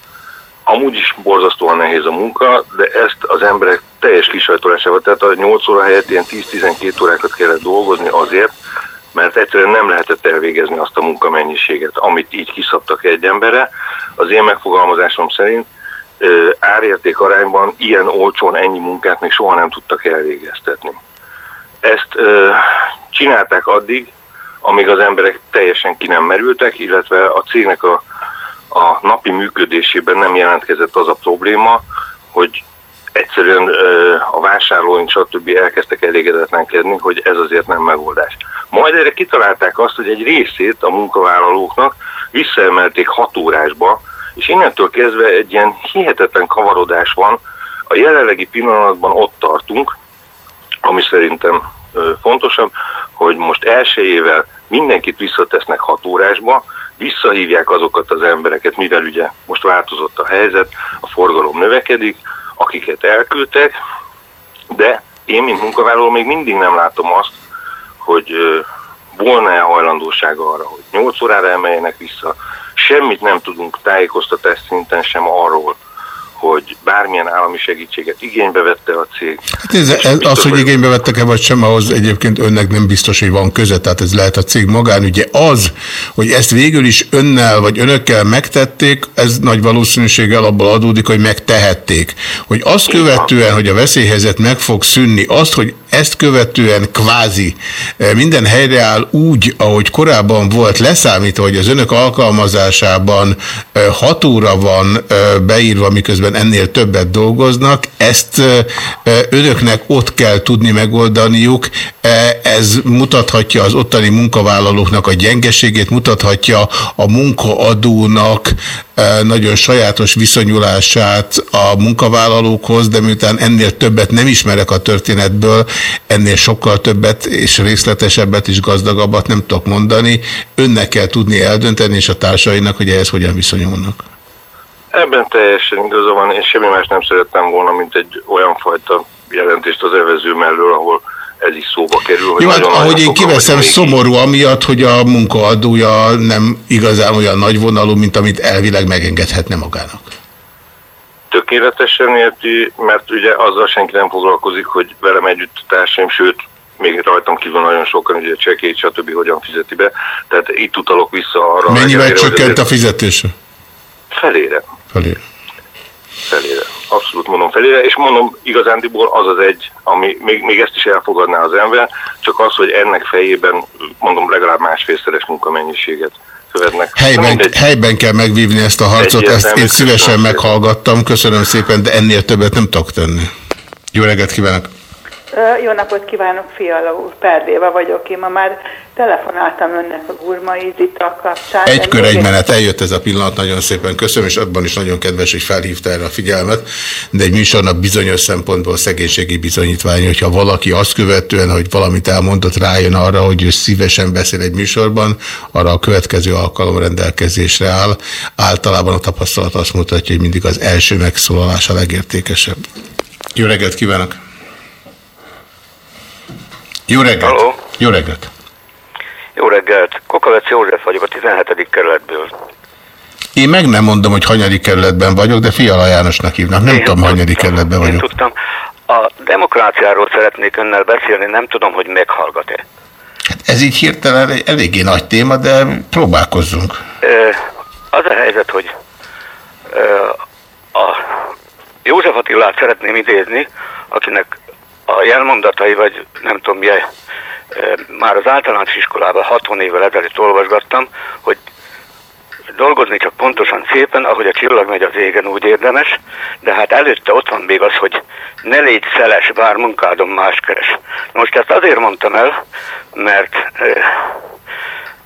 amúgy is borzasztóan nehéz a munka, de ezt az emberek teljes kisajtolásával, tehát a 8 óra helyett ilyen 10-12 órákat kellett dolgozni azért, mert egyszerűen nem lehetett elvégezni azt a munkamennyiséget, amit így kiszabtak egy emberre. Az én megfogalmazásom szerint árérték arányban ilyen olcsón ennyi munkát még soha nem tudtak elvégeztetni. Ezt ö, csinálták addig, amíg az emberek teljesen ki nem merültek, illetve a cégnek a, a napi működésében nem jelentkezett az a probléma, hogy egyszerűen a vásárlóink stb. elkezdtek elégedetlenkedni, hogy ez azért nem megoldás. Majd erre kitalálták azt, hogy egy részét a munkavállalóknak visszaemelték hat órásba, és innentől kezdve egy ilyen hihetetlen kavarodás van. A jelenlegi pillanatban ott tartunk, ami szerintem fontosabb, hogy most elsőjével mindenkit visszatesznek hat órásba, visszahívják azokat az embereket, mivel ugye most változott a helyzet, a forgalom növekedik, akiket elküldtek, de én, mint munkavállaló még mindig nem látom azt, hogy volna-e hajlandósága arra, hogy 8 órára emeljenek vissza. Semmit nem tudunk tájékoztatás szinten sem arról, hogy bármilyen állami segítséget igénybe vette a cég. Hát ez, ez, az, hogy igénybe vettek-e vagy sem, ahhoz egyébként önnek nem biztos, hogy van köze, tehát ez lehet a cég magánügye. Az, hogy ezt végül is önnel vagy önökkel megtették, ez nagy valószínűséggel abból adódik, hogy megtehették. Hogy azt követően, hogy a veszélyhelyzet meg fog szűnni, azt, hogy ezt követően kvázi eh, minden helyreáll úgy, ahogy korábban volt leszámítva, hogy az önök alkalmazásában 6 óra van eh, beírva, miközben ennél többet dolgoznak, ezt eh, önöknek ott kell tudni megoldaniuk, ez mutathatja az ottani munkavállalóknak a gyengeségét, mutathatja a munkaadónak nagyon sajátos viszonyulását a munkavállalókhoz, de miután ennél többet nem ismerek a történetből, ennél sokkal többet és részletesebbet és gazdagabbat nem tudok mondani. Önnek kell tudni eldönteni, és a társainak, hogy ehhez hogyan viszonyulnak. Ebben teljesen igaza van, én semmi más nem szerettem volna, mint egy olyan fajta jelentést az evező mellől, ahol ez is szóba kerül. Hogy Jó, hát ahogy én kiveszem, szomorú amiatt, hogy a munkaadója nem igazán olyan nagyvonalú, mint amit elvileg megengedhetne magának. Tökéletesen érti, mert ugye azzal senki nem foglalkozik, hogy velem együtt társaim, sőt, még rajtam kívül nagyon sokan, ugye csekét, stb. hogyan fizeti be. Tehát itt utalok vissza arra. Mennyivel csökkent a fizetése? Felére. Felére. Felére. Abszolút mondom felére, és mondom, igazándiból az az egy, ami még, még ezt is elfogadná az ember, csak az, hogy ennek fejében, mondom, legalább másfélszeres munkamennyiséget követnek. Helyben, helyben kell megvívni ezt a harcot, ezt én szívesen meghallgattam, köszönöm szépen, de ennél többet nem tudok tenni. Jó reggelt kívánok! Jó napot kívánok, Fiala úr, Perdéva vagyok. Én ma már telefonáltam önnek a gurmai zita kapcsán. Egy kör, egy menet, eljött ez a pillanat, nagyon szépen köszönöm, és abban is nagyon kedves, hogy felhívta erre a figyelmet, de egy műsornak bizonyos szempontból szegénységi bizonyítvány, hogyha valaki azt követően, hogy valamit elmondott, rájön arra, hogy ő szívesen beszél egy műsorban, arra a következő alkalom rendelkezésre áll. Általában a tapasztalat azt mutatja, hogy mindig az első megszólalás a legértékesebb. Jó reggelt kívánok! Jó reggelt! Halló. Jó reggelt! Jó reggelt! Kokalec József vagyok a 17. kerületből. Én meg nem mondom, hogy hanyadik kerületben vagyok, de Fiala Jánosnak hívnak. Nem tudom, hanyadik kerületben Én vagyok. tudtam. A demokráciáról szeretnék önnel beszélni, nem tudom, hogy meghallgat-e. Ez így hirtelen egy eléggé nagy téma, de próbálkozzunk. Az a helyzet, hogy a József Attilát szeretném idézni, akinek a jelmondatai, vagy nem tudom ö, már az általános iskolában 60 évvel ezelőtt olvasgattam, hogy dolgozni csak pontosan szépen, ahogy a csillag megy az égen, úgy érdemes, de hát előtte ott van még az, hogy ne légy szeles, bár munkádon más keres. Most ezt azért mondtam el, mert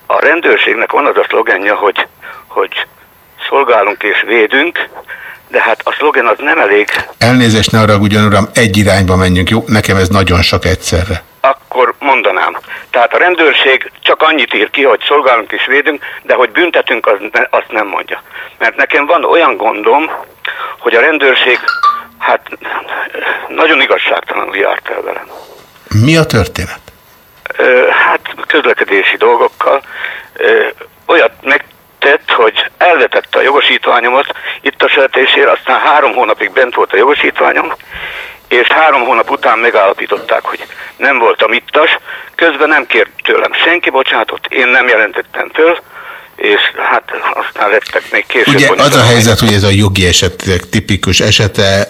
a rendőrségnek van az a szlogenja, hogy, hogy szolgálunk és védünk, de hát a szlogen az nem elég, Elnézést ne haragudjon, uram, egy irányba menjünk. Jó, nekem ez nagyon sok egyszerre. akkor mondanám. Tehát a rendőrség csak annyit ír ki, hogy szolgálunk és védünk, de hogy büntetünk, az ne, azt nem mondja. Mert nekem van olyan gondom, hogy a rendőrség hát nagyon igazságtalanul járt el velem. Mi a történet? Hát közlekedési dolgokkal olyat megtett, hogy elvetette a jogosítványomat itt a szeretésére, aztán három hónapig bent volt a jogosítványom, és három hónap után megállapították, hogy nem voltam ittas, közben nem kért tőlem senki bocsánatot, én nem jelentettem föl, és hát aztán lettek még később. Ugye az a helyzet, hogy ez a jogi esetek tipikus esete,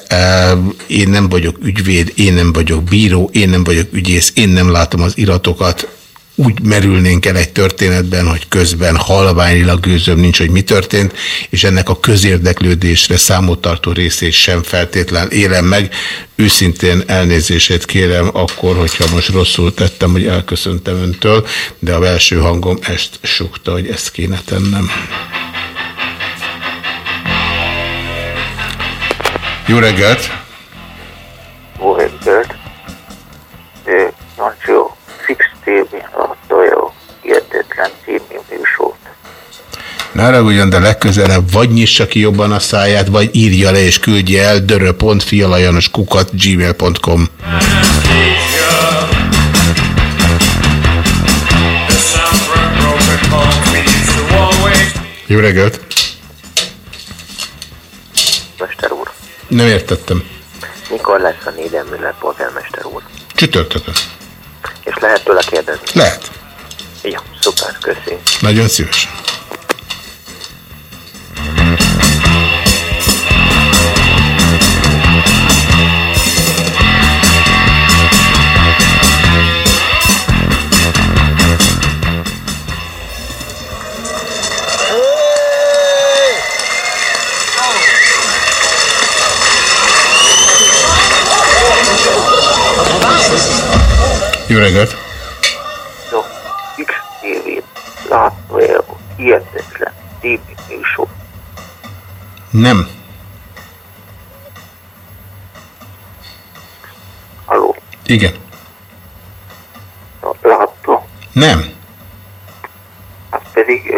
én nem vagyok ügyvéd, én nem vagyok bíró, én nem vagyok ügyész, én nem látom az iratokat, úgy merülnénk el egy történetben, hogy közben halványilag gőzöm nincs, hogy mi történt, és ennek a közérdeklődésre számottartó részét sem feltétlen élem meg. Őszintén elnézését kérem akkor, hogyha most rosszul tettem, hogy elköszöntem öntől, de a belső hangom ezt sukta, hogy ezt kéne tennem. Jó reggelt! Tévén a hihetetlen című műsort. Ne haragudjon, de legközelebb vagy nyissa ki jobban a száját, vagy írja le és küldje el dörö.fialajanoskukat gmail.com Jó reggelt! Mester úr, Nem értettem. mikor lesz a Nédenmüller polgármester úr? Csütörtökön. És lehet tőle kérdezni? Lehet. Jó, szuper, köszi. Nagyon szívesen. Jó reggelt! Jó, X tévét látja a hihetetlen című műsort. Nem. Halló, Igen. látta? Nem. Hát pedig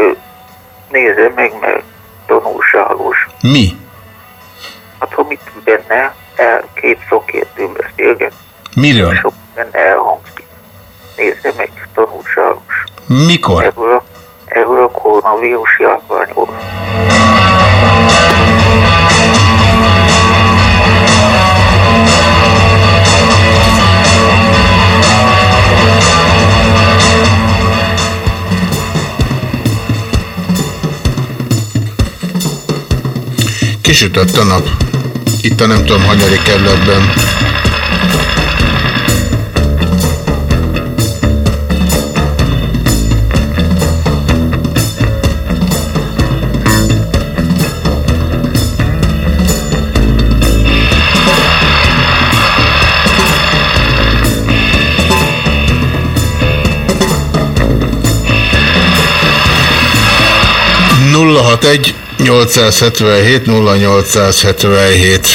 nézze meg, mert tanulságos. Mi? Hát ha mit benne el két szakértő beszélget, Miről? sok benne elhangzik. Nézze meg, tanulságos. Mikor? Ebből a, ebből a koronavírus járványról. Kisütött a nap. Itt a nem tudom, hanyadik kerületben. 061 877 0877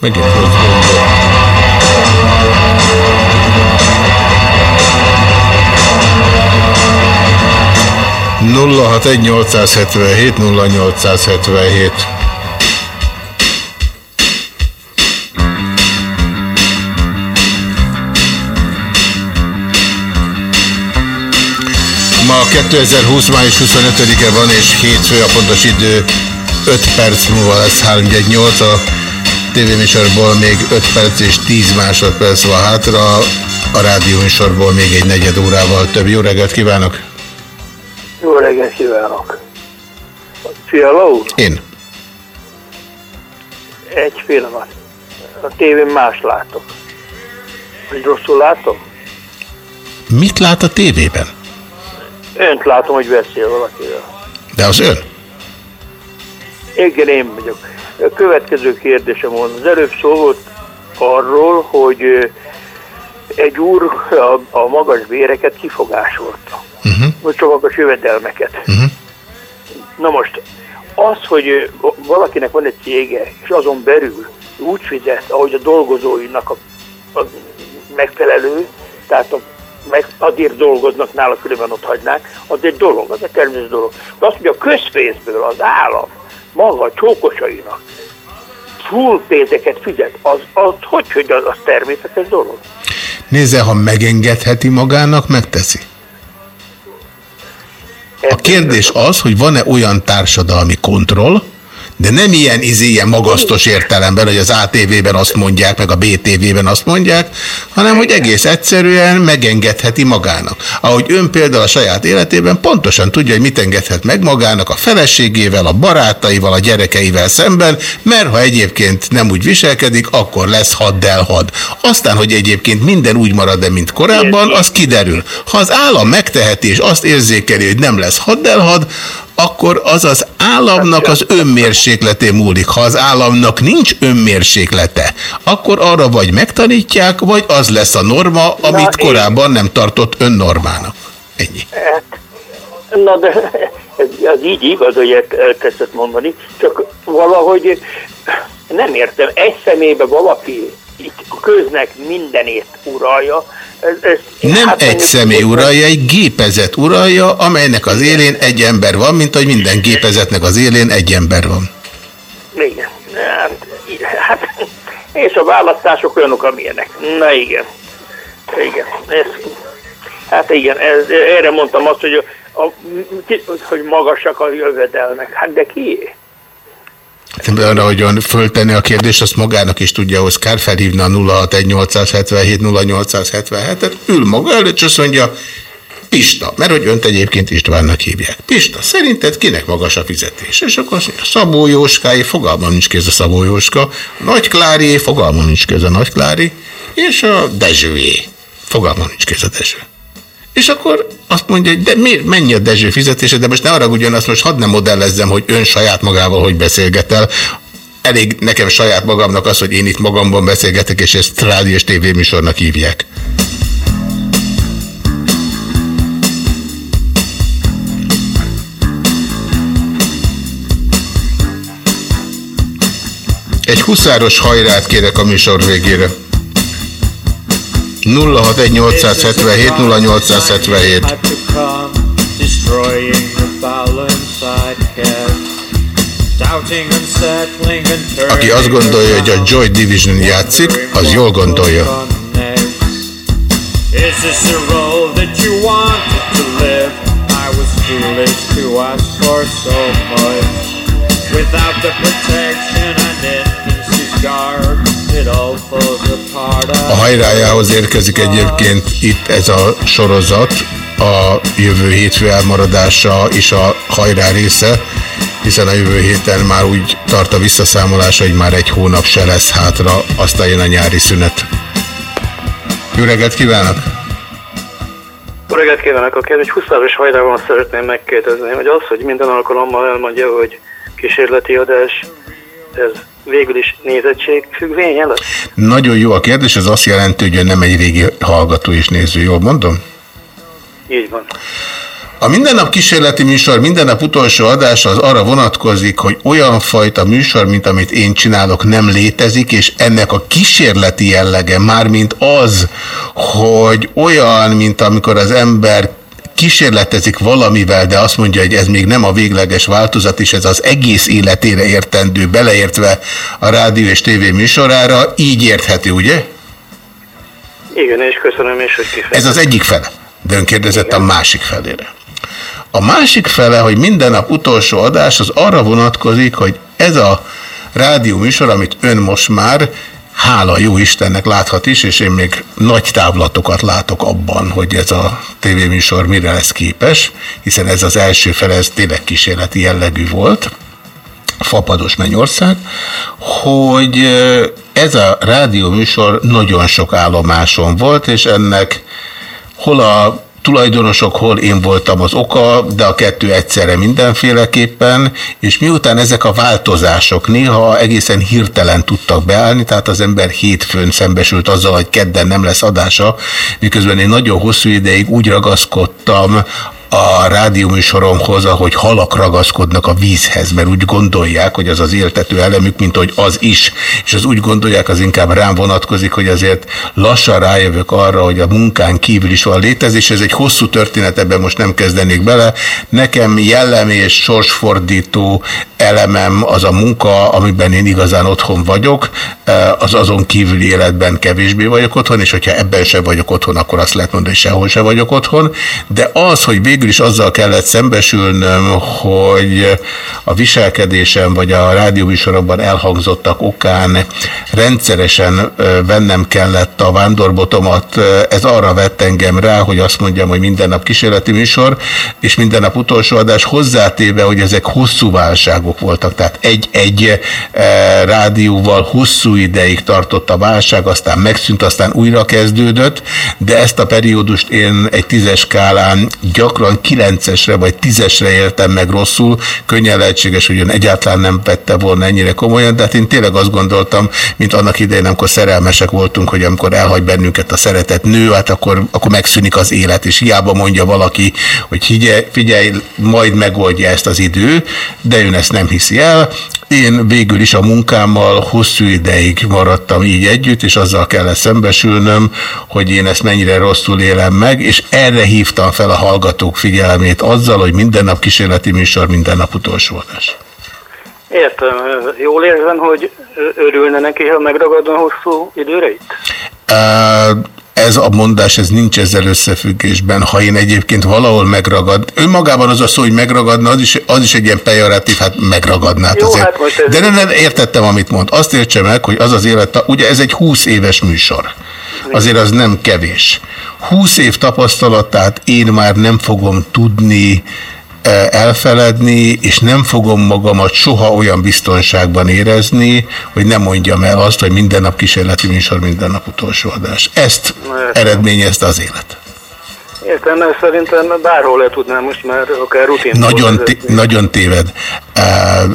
Megint volt gondolom. 061 877 0877 Ma 2020. május 25-e van, és hétfő a pontos idő 5 perc múlva lesz 318 a tévéműsorból még 5 perc és 10 másodperc van hátra, a rádióműsorból még egy negyed órával több. Jó reggelt kívánok! Kívánok! Fiala úr, Én. egy pillanat. A tévén más látok. Hogy rosszul látom? Mit lát a tévében? Önt látom, hogy beszél valakivel. De az ön? Igen, én vagyok. A következő kérdésem van. Az előbb szó volt arról, hogy egy úr a, a magas béreket kifogásolta. Uh-huh. Vagy csak magas jövedelmeket. Uh-huh. Na most, az, hogy valakinek van egy cége, és azon belül úgy fizet, ahogy a dolgozóinak a, a megfelelő, tehát a, meg, azért dolgoznak nála, különben ott hagynák, az egy dolog, az egy természetes dolog. De azt, hogy a közpénzből az állam maga a csókosainak full pénzeket fizet, az, az hogy, hogy az, az természetes dolog? Nézze, ha megengedheti magának, megteszi. A kérdés az, hogy van-e olyan társadalmi kontroll, de nem ilyen, izé, ilyen magasztos értelemben, hogy az ATV-ben azt mondják, meg a BTV-ben azt mondják, hanem hogy egész egyszerűen megengedheti magának. Ahogy ön például a saját életében pontosan tudja, hogy mit engedhet meg magának a feleségével, a barátaival, a gyerekeivel szemben, mert ha egyébként nem úgy viselkedik, akkor lesz had. Aztán, hogy egyébként minden úgy marad-e, mint korábban, az kiderül. Ha az állam megteheti, és azt érzékeli, hogy nem lesz had, akkor az az államnak az önmérsékletén múlik. Ha az államnak nincs önmérséklete, akkor arra vagy megtanítják, vagy az lesz a norma, amit na, korábban nem tartott önnormának. Ennyi. Hát, na de ez így igaz, hogy elkezdett mondani, csak valahogy nem értem, egy személybe valaki itt a köznek mindenét uralja, ez, ez, nem hát egy személy uralja, egy gépezet uralja, amelynek az élén egy ember van, mint hogy minden gépezetnek az élén egy ember van. Igen. Hát, hát, és a választások olyanok, amilyenek. Na igen. Igen. Ez, hát igen, ez, erre mondtam azt, hogy, a, a, hogy magasak a jövedelmek. Hát de kié? Arra, hogy föltenni a kérdést, azt magának is tudja Oszkár felhívna a 061877 0877-et, ül maga előtt, és azt mondja, Pista, mert hogy önt egyébként Istvánnak hívják. Pista, szerinted kinek magas a fizetés? És akkor mondja, Szabó Jóskáé, fogalmam nincs kéz a Szabó Jóska, Nagy Klárié, fogalmam nincs kéz a Nagy Klári, és a Dezsőé, fogalmam nincs kéz a Dezső. És akkor azt mondja, hogy de miért, mennyi a Dezső fizetése, de most ne arra ugyan, azt most hadd nem modellezzem, hogy ön saját magával hogy beszélgetel. Elég nekem saját magamnak az, hogy én itt magamban beszélgetek, és ezt rádió és tévéműsornak hívják. Egy huszáros hajrát kérek a műsor végére. 061877 0877 Destroying the foul inside head aki azt gondolja, hogy a Joy Division játszik, az jól gondolja. Without the protection and infancy's a hajrájához érkezik egyébként itt ez a sorozat, a jövő hétfő elmaradása is a hajrá része, hiszen a jövő héten már úgy tart a visszaszámolás, hogy már egy hónap se lesz hátra, aztán jön a nyári szünet. Jó reggelt kívánok! Jó reggelt kívánok! A kérdés 20 éves hajrában szeretném megkérdezni, hogy az, hogy minden alkalommal elmondja, hogy kísérleti adás, ez végül is nézettség függvénye lesz? Nagyon jó a kérdés, ez azt jelenti, hogy nem egy régi hallgató és néző, jól mondom? Így van. A mindennap kísérleti műsor, mindennap utolsó adása az arra vonatkozik, hogy olyan fajta műsor, mint amit én csinálok, nem létezik, és ennek a kísérleti jellege, mármint az, hogy olyan, mint amikor az ember kísérletezik valamivel, de azt mondja, hogy ez még nem a végleges változat, és ez az egész életére értendő, beleértve a rádió és tévé műsorára, így érthető, ugye? Igen, és köszönöm, és hogy kifejezem. Ez az egyik fele, de ön kérdezett Igen. a másik felére. A másik fele, hogy minden nap utolsó adás, az arra vonatkozik, hogy ez a rádió műsor, amit ön most már hála jó Istennek láthat is, és én még nagy távlatokat látok abban, hogy ez a tévéműsor mire lesz képes, hiszen ez az első fel, ez tényleg kísérleti jellegű volt, Fapados Mennyország, hogy ez a rádióműsor nagyon sok állomáson volt, és ennek hol a tulajdonosok, hol én voltam az oka, de a kettő egyszerre mindenféleképpen, és miután ezek a változások néha egészen hirtelen tudtak beállni, tehát az ember hétfőn szembesült azzal, hogy kedden nem lesz adása, miközben én nagyon hosszú ideig úgy ragaszkodtam a rádióműsoromhoz, ahogy halak ragaszkodnak a vízhez, mert úgy gondolják, hogy az az éltető elemük, mint hogy az is. És az úgy gondolják, az inkább rám vonatkozik, hogy azért lassan rájövök arra, hogy a munkán kívül is van létezés. Ez egy hosszú történet, ebben most nem kezdenék bele. Nekem jellem és sorsfordító elemem az a munka, amiben én igazán otthon vagyok, az azon kívüli életben kevésbé vagyok otthon, és hogyha ebben sem vagyok otthon, akkor azt lehet mondani, hogy sehol sem vagyok otthon. De az, hogy végül is azzal kellett szembesülnöm, hogy a viselkedésem vagy a rádióvisorokban elhangzottak okán rendszeresen vennem kellett a vándorbotomat, ez arra vett engem rá, hogy azt mondjam, hogy minden nap kísérleti műsor, és minden nap utolsó adás hozzátéve, hogy ezek hosszú válságok voltak. Tehát egy-egy rádióval hosszú ideig tartott a válság, aztán megszűnt, aztán újra kezdődött, de ezt a periódust én egy tízes skálán gyakran kilencesre vagy tízesre éltem meg rosszul, könnyen lehetséges, hogy ön egyáltalán nem vette volna ennyire komolyan, de hát én tényleg azt gondoltam, mint annak idején, amikor szerelmesek voltunk, hogy amikor elhagy bennünket a szeretet nő, hát akkor, akkor megszűnik az élet, és hiába mondja valaki, hogy figyelj, figyelj, majd megoldja ezt az idő, de ön ezt nem hiszi el, én végül is a munkámmal hosszú ideig maradtam így együtt, és azzal kellett szembesülnöm, hogy én ezt mennyire rosszul élem meg, és erre hívtam fel a hallgatók figyelmét azzal, hogy minden nap kísérleti műsor, minden nap utolsó adás. Értem. Jól érzem, hogy örülne neki, ha megragadna hosszú időre itt? Uh, ez a mondás, ez nincs ezzel összefüggésben. Ha én egyébként valahol megragad, önmagában az a szó, hogy megragadna, az is, az is egy ilyen pejoratív, hát megragadná. Jó, azért. Hát most ez De nem, nem értettem, amit mond. Azt értse meg, hogy az az élet, ugye ez egy 20 éves műsor. Azért az nem kevés. 20 év tapasztalatát én már nem fogom tudni elfeledni, és nem fogom magamat soha olyan biztonságban érezni, hogy nem mondjam el azt, hogy minden nap kísérleti műsor, minden nap utolsó adás. Ezt eredményezte az élet. Értem, mert szerintem bárhol le tudnám most már akár rutin. Nagyon, nagyon téved.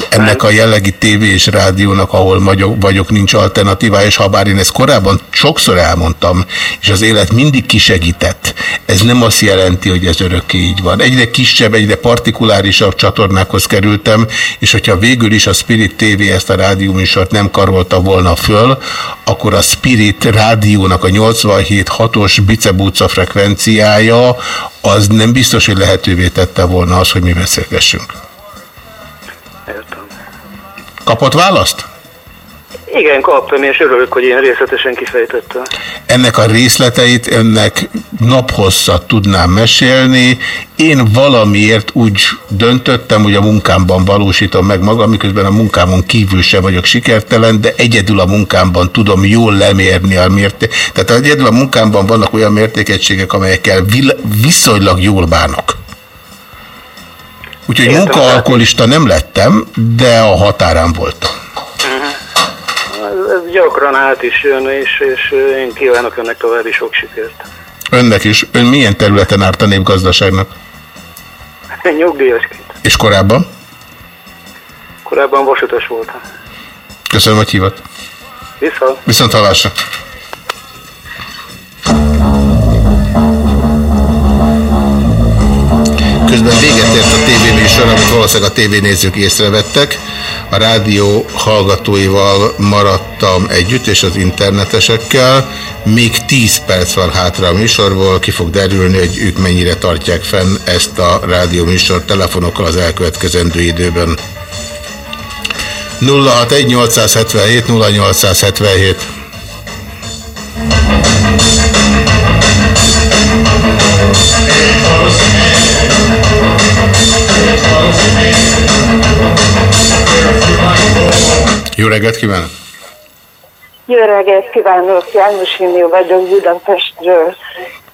Ennek a jellegi tévé és rádiónak, ahol vagyok, vagyok, nincs alternatíva, és ha bár én ezt korábban sokszor elmondtam, és az élet mindig kisegített, ez nem azt jelenti, hogy ez örökké így van. Egyre kisebb, egyre partikulárisabb csatornákhoz kerültem, és hogyha végül is a Spirit TV ezt a rádióműsort nem karolta volna föl, akkor a Spirit rádiónak a 87-6-os bicebúca frekvenciája az nem biztos, hogy lehetővé tette volna az, hogy mi beszélgessünk. Értem. Kapott választ? Igen, kaptam, és örülök, hogy én részletesen kifejtettem. Ennek a részleteit önnek naphosszat tudnám mesélni. Én valamiért úgy döntöttem, hogy a munkámban valósítom meg magam, miközben a munkámon kívül se vagyok sikertelen, de egyedül a munkámban tudom jól lemérni a mérték. Tehát egyedül a munkámban vannak olyan mértékegységek, amelyekkel viszonylag jól bánok. Úgyhogy munkaalkoholista nem lettem, de a határán voltam. Ez gyakran át is jön, és, és én kívánok önnek további sok sikert. Önnek is. Ön milyen területen árt a népgazdaságnak? Nyugdíjasként. És korábban? Korábban vasutas voltam. Köszönöm, hogy hívott. Viszont. Viszont hallásra. Közben véget ért a tévéműsor, amit valószínűleg a tévénézők észrevettek. A rádió hallgatóival maradtam együtt, és az internetesekkel. Még 10 perc van hátra a műsorból, ki fog derülni, hogy ők mennyire tartják fenn ezt a rádió műsor telefonokkal az elkövetkezendő időben. 061 877 0877 reggelt kívánok! Jó reggelt kívánok, János Inő vagyok Budapestről.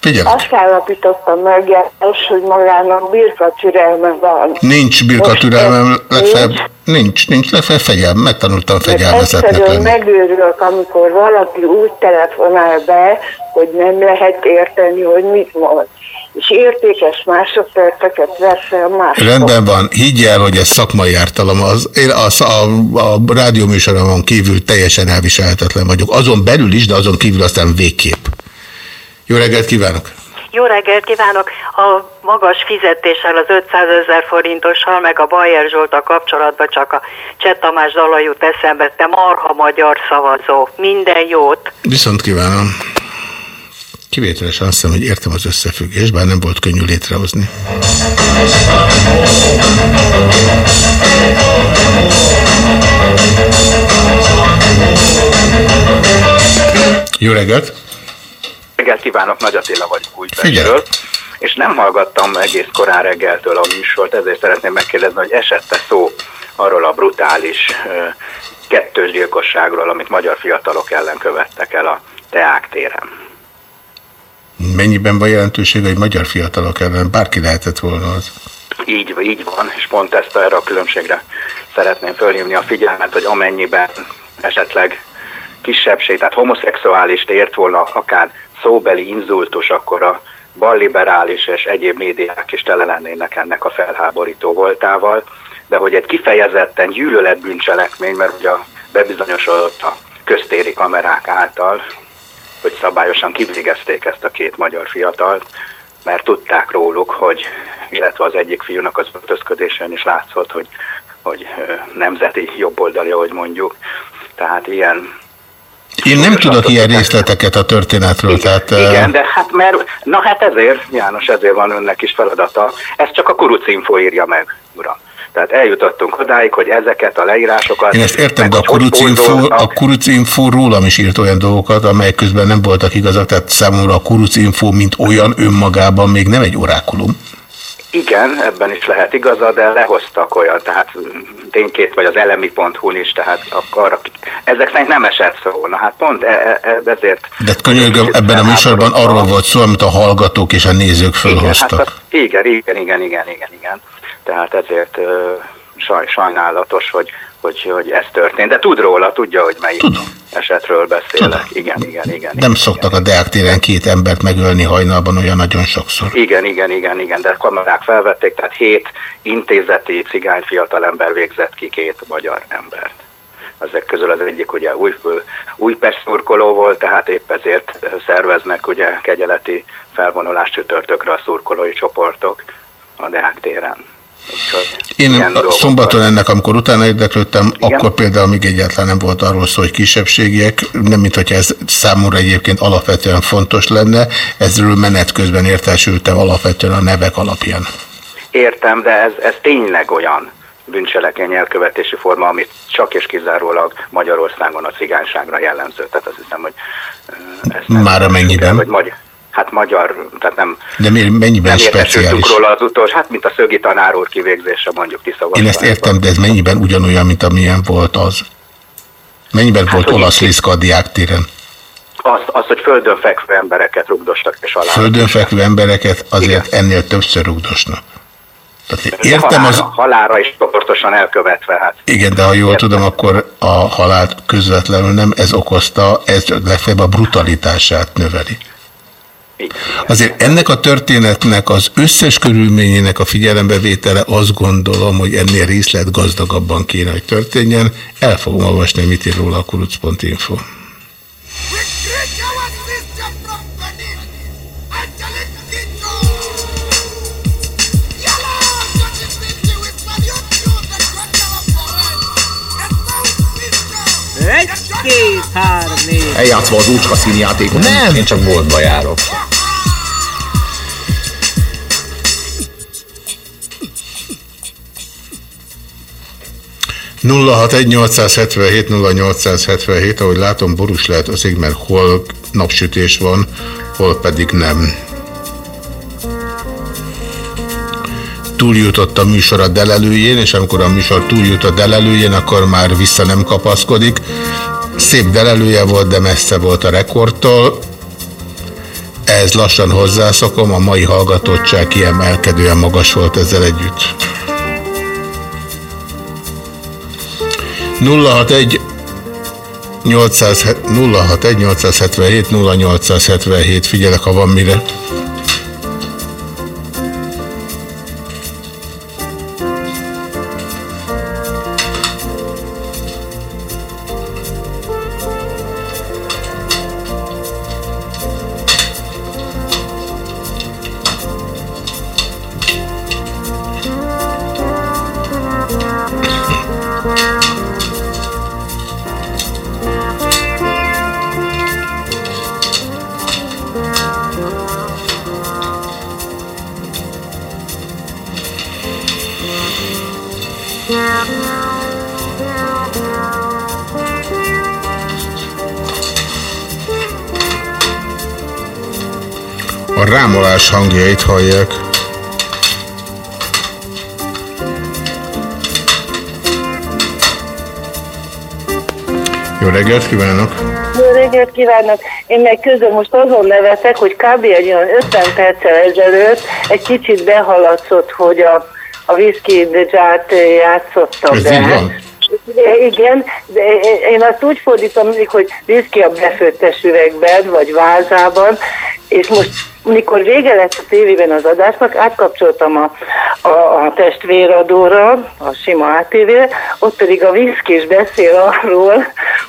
Figyelek. Azt állapítottam meg, János, hogy magának birka türelme van. Nincs birka türelmem, legfeljebb, nincs, nincs, legfeljebb fegyelm, megtanultam fegyelmezetnek lenni. megőrülök, amikor valaki úgy telefonál be, hogy nem lehet érteni, hogy mit mond. És értékes másodperceket vesz el. Rendben van, higgy el, hogy ez szakmai ártalom. Az, én a, a, a rádióműsoromon kívül teljesen elviselhetetlen vagyok. Azon belül is, de azon kívül aztán végképp. Jó reggelt kívánok! Jó reggelt kívánok! A magas fizetéssel, az 500 ezer forintossal, meg a Bajer Zsolta kapcsolatban csak a Cseh Tamás dala jut eszembe, te marha magyar szavazó. Minden jót! Viszont kívánom. Kivételesen azt hiszem, hogy értem az összefüggést, bár nem volt könnyű létrehozni. Jó reggelt! reggelt kívánok, Nagy Attila vagyok Újpestről. És nem hallgattam egész korán reggeltől a műsort, ezért szeretném megkérdezni, hogy esette szó arról a brutális kettős gyilkosságról, amit magyar fiatalok ellen követtek el a Teák téren. Mennyiben van jelentőség, hogy magyar fiatalok ellen bárki lehetett volna az? Így, így van, és pont ezt erre a különbségre szeretném fölhívni a figyelmet, hogy amennyiben esetleg kisebbség, tehát homoszexuálist ért volna akár szóbeli inzultus, akkor a balliberális és egyéb médiák is tele lennének ennek a felháborító voltával, de hogy egy kifejezetten gyűlöletbűncselekmény, mert ugye bebizonyosodott a köztéri kamerák által, hogy szabályosan kivégezték ezt a két magyar fiatalt, mert tudták róluk, hogy, illetve az egyik fiúnak az öltözködésen is látszott, hogy, hogy nemzeti jobboldali, ahogy mondjuk. Tehát ilyen én nem tudok ilyen részleteket a történetről. Igen, tehát, igen, de hát mert, na hát ezért, János, ezért van önnek is feladata. Ezt csak a kurucinfo írja meg, uram. Tehát eljutottunk odáig, hogy ezeket a leírásokat... Én ezt értem, de a Kurucinfo, a Kurucinfo rólam is írt olyan dolgokat, amelyek közben nem voltak igazak, tehát számomra a Kurucinfo, mint olyan önmagában még nem egy orákulum. Igen, ebben is lehet igaza, de lehoztak olyan, tehát ténykét vagy az elemi.hu-n is, tehát akkor ezek szerint nem esett szó. Na hát pont e, e, ezért... De könyörgöm, ebben a műsorban arról volt szó, amit a hallgatók és a nézők felhoztak. Igen, hát, igen, igen, igen, igen, igen, igen. Tehát ezért saj, sajnálatos, hogy hogy, hogy ez történt. De tud róla, tudja, hogy melyik Tudom. esetről beszélek. Tudom. Igen, igen, igen. Nem igen, szoktak igen. a Deák téren két embert megölni hajnalban olyan nagyon sokszor. Igen, igen, igen, igen, de kamerák felvették, tehát hét intézeti cigány fiatalember végzett ki két magyar embert. Ezek közül az egyik ugye új, Újpest szurkoló volt, tehát épp ezért szerveznek ugye kegyeleti felvonulást csütörtökre a szurkolói csoportok a Deák téren. Én szombaton ennek, amikor utána érdeklődtem, Igen? akkor például még egyáltalán nem volt arról szó, hogy kisebbségiek, nem mint hogy ez számomra egyébként alapvetően fontos lenne, ezről menet közben értesültem alapvetően a nevek alapján. Értem, de ez, ez tényleg olyan bűncselekmény elkövetési forma, amit csak és kizárólag Magyarországon a cigányságra jellemző. Tehát azt hiszem, hogy ezt Már amennyiben. Hogy magyar, hát magyar, tehát nem... De mi, mennyiben nem speciális? róla az utolsó, hát mint a szögi tanár úr kivégzése mondjuk Tisza Én ezt értem, de ez mennyiben ugyanolyan, mint amilyen volt az? Mennyiben hát, volt olasz liszka a diáktéren? Az, az, hogy földön fekvő embereket rugdostak és alá. Földön fekvő embereket azért Igen. ennél többször rugdosnak. Tehát értem az... Halára is csoportosan elkövetve. Hát. Igen, de ha jól értem. tudom, akkor a halált közvetlenül nem ez okozta, ez legfeljebb a brutalitását növeli. Azért ennek a történetnek az összes körülményének a figyelembevétele azt gondolom, hogy ennél részlet gazdagabban kéne, hogy történjen. El fogom olvasni, mit ír róla a kuruc.info. Eljátszva az úcska színjátékot. Nem. Én csak boltba járok. 061-877-0877, ahogy látom, borús lehet azért, mert hol napsütés van, hol pedig nem. Túljutott a műsor a delelőjén, és amikor a műsor túljut a delelőjén, akkor már vissza nem kapaszkodik. Szép delelője volt, de messze volt a rekordtól. Ez lassan hozzászokom, a mai hallgatottság kiemelkedően magas volt ezzel együtt. 061 061 877 0877 figyelek, ha van mire. Hallják. Jó reggelt kívánok! Jó reggelt kívánok! Én meg közben most azon nevetek, hogy kb. egy olyan 50 perccel ezelőtt egy kicsit behaladszott, hogy a, a the Jar-t játszottam Ez be. így van? Igen, de én azt úgy fordítom hogy viszki a befőttes üvegben, vagy vázában, és most mikor vége lett a tévében az adásnak, átkapcsoltam a, a, a testvéradóra, a sima ATV-re, ott pedig a viszki is beszél arról,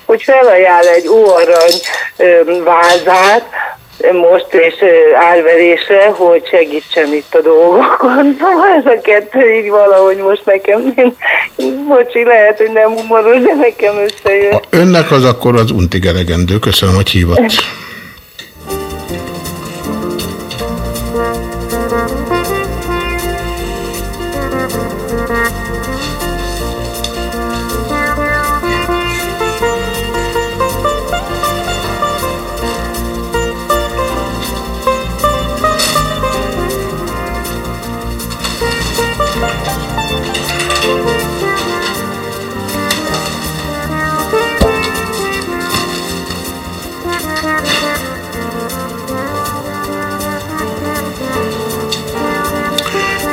hogy felajánl egy óarany ö, vázát, most és ö, árverésre, hogy segítsen itt a dolgokon. (laughs) Szóval ez a kettő így valahogy most nekem, (laughs) bocsi, lehet, hogy nem humoros, de nekem összejön. Önnek az akkor az untig elegendő. Köszönöm, hogy hívott. (laughs)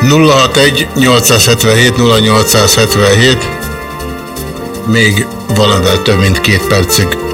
nulla hat egy 877 0877 még valamivel több mint két percig.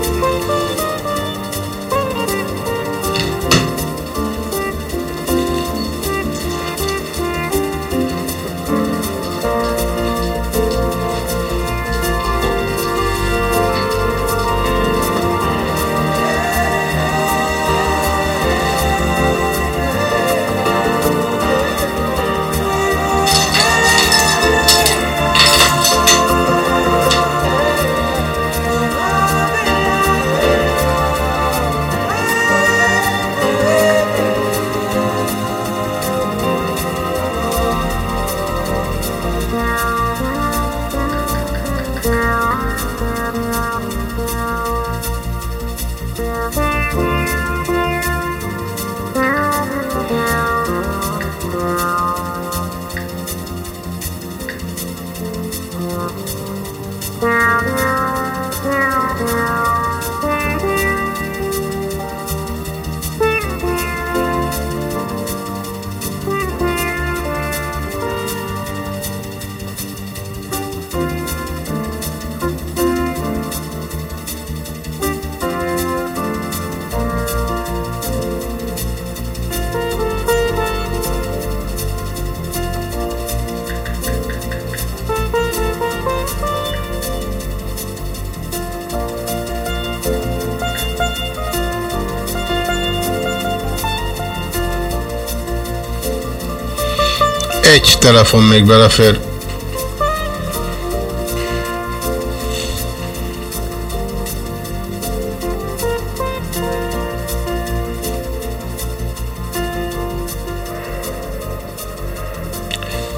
Telefon még belefér.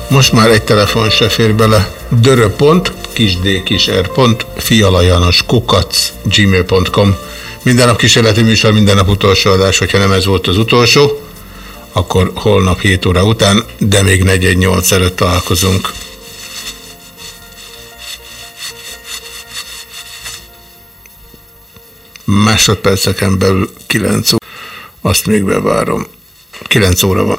Most már egy telefon se fér bele. Dörö.pont, kisd kisr. fialajanos kukac, gmail.com. Minden nap kísérleti műsor, minden nap utolsó adás, hogyha nem ez volt az utolsó, akkor holnap 7 óra után, de még 418 előtt találkozunk. Másodperceken belül 9 óra. Azt még bevárom. 9 óra van.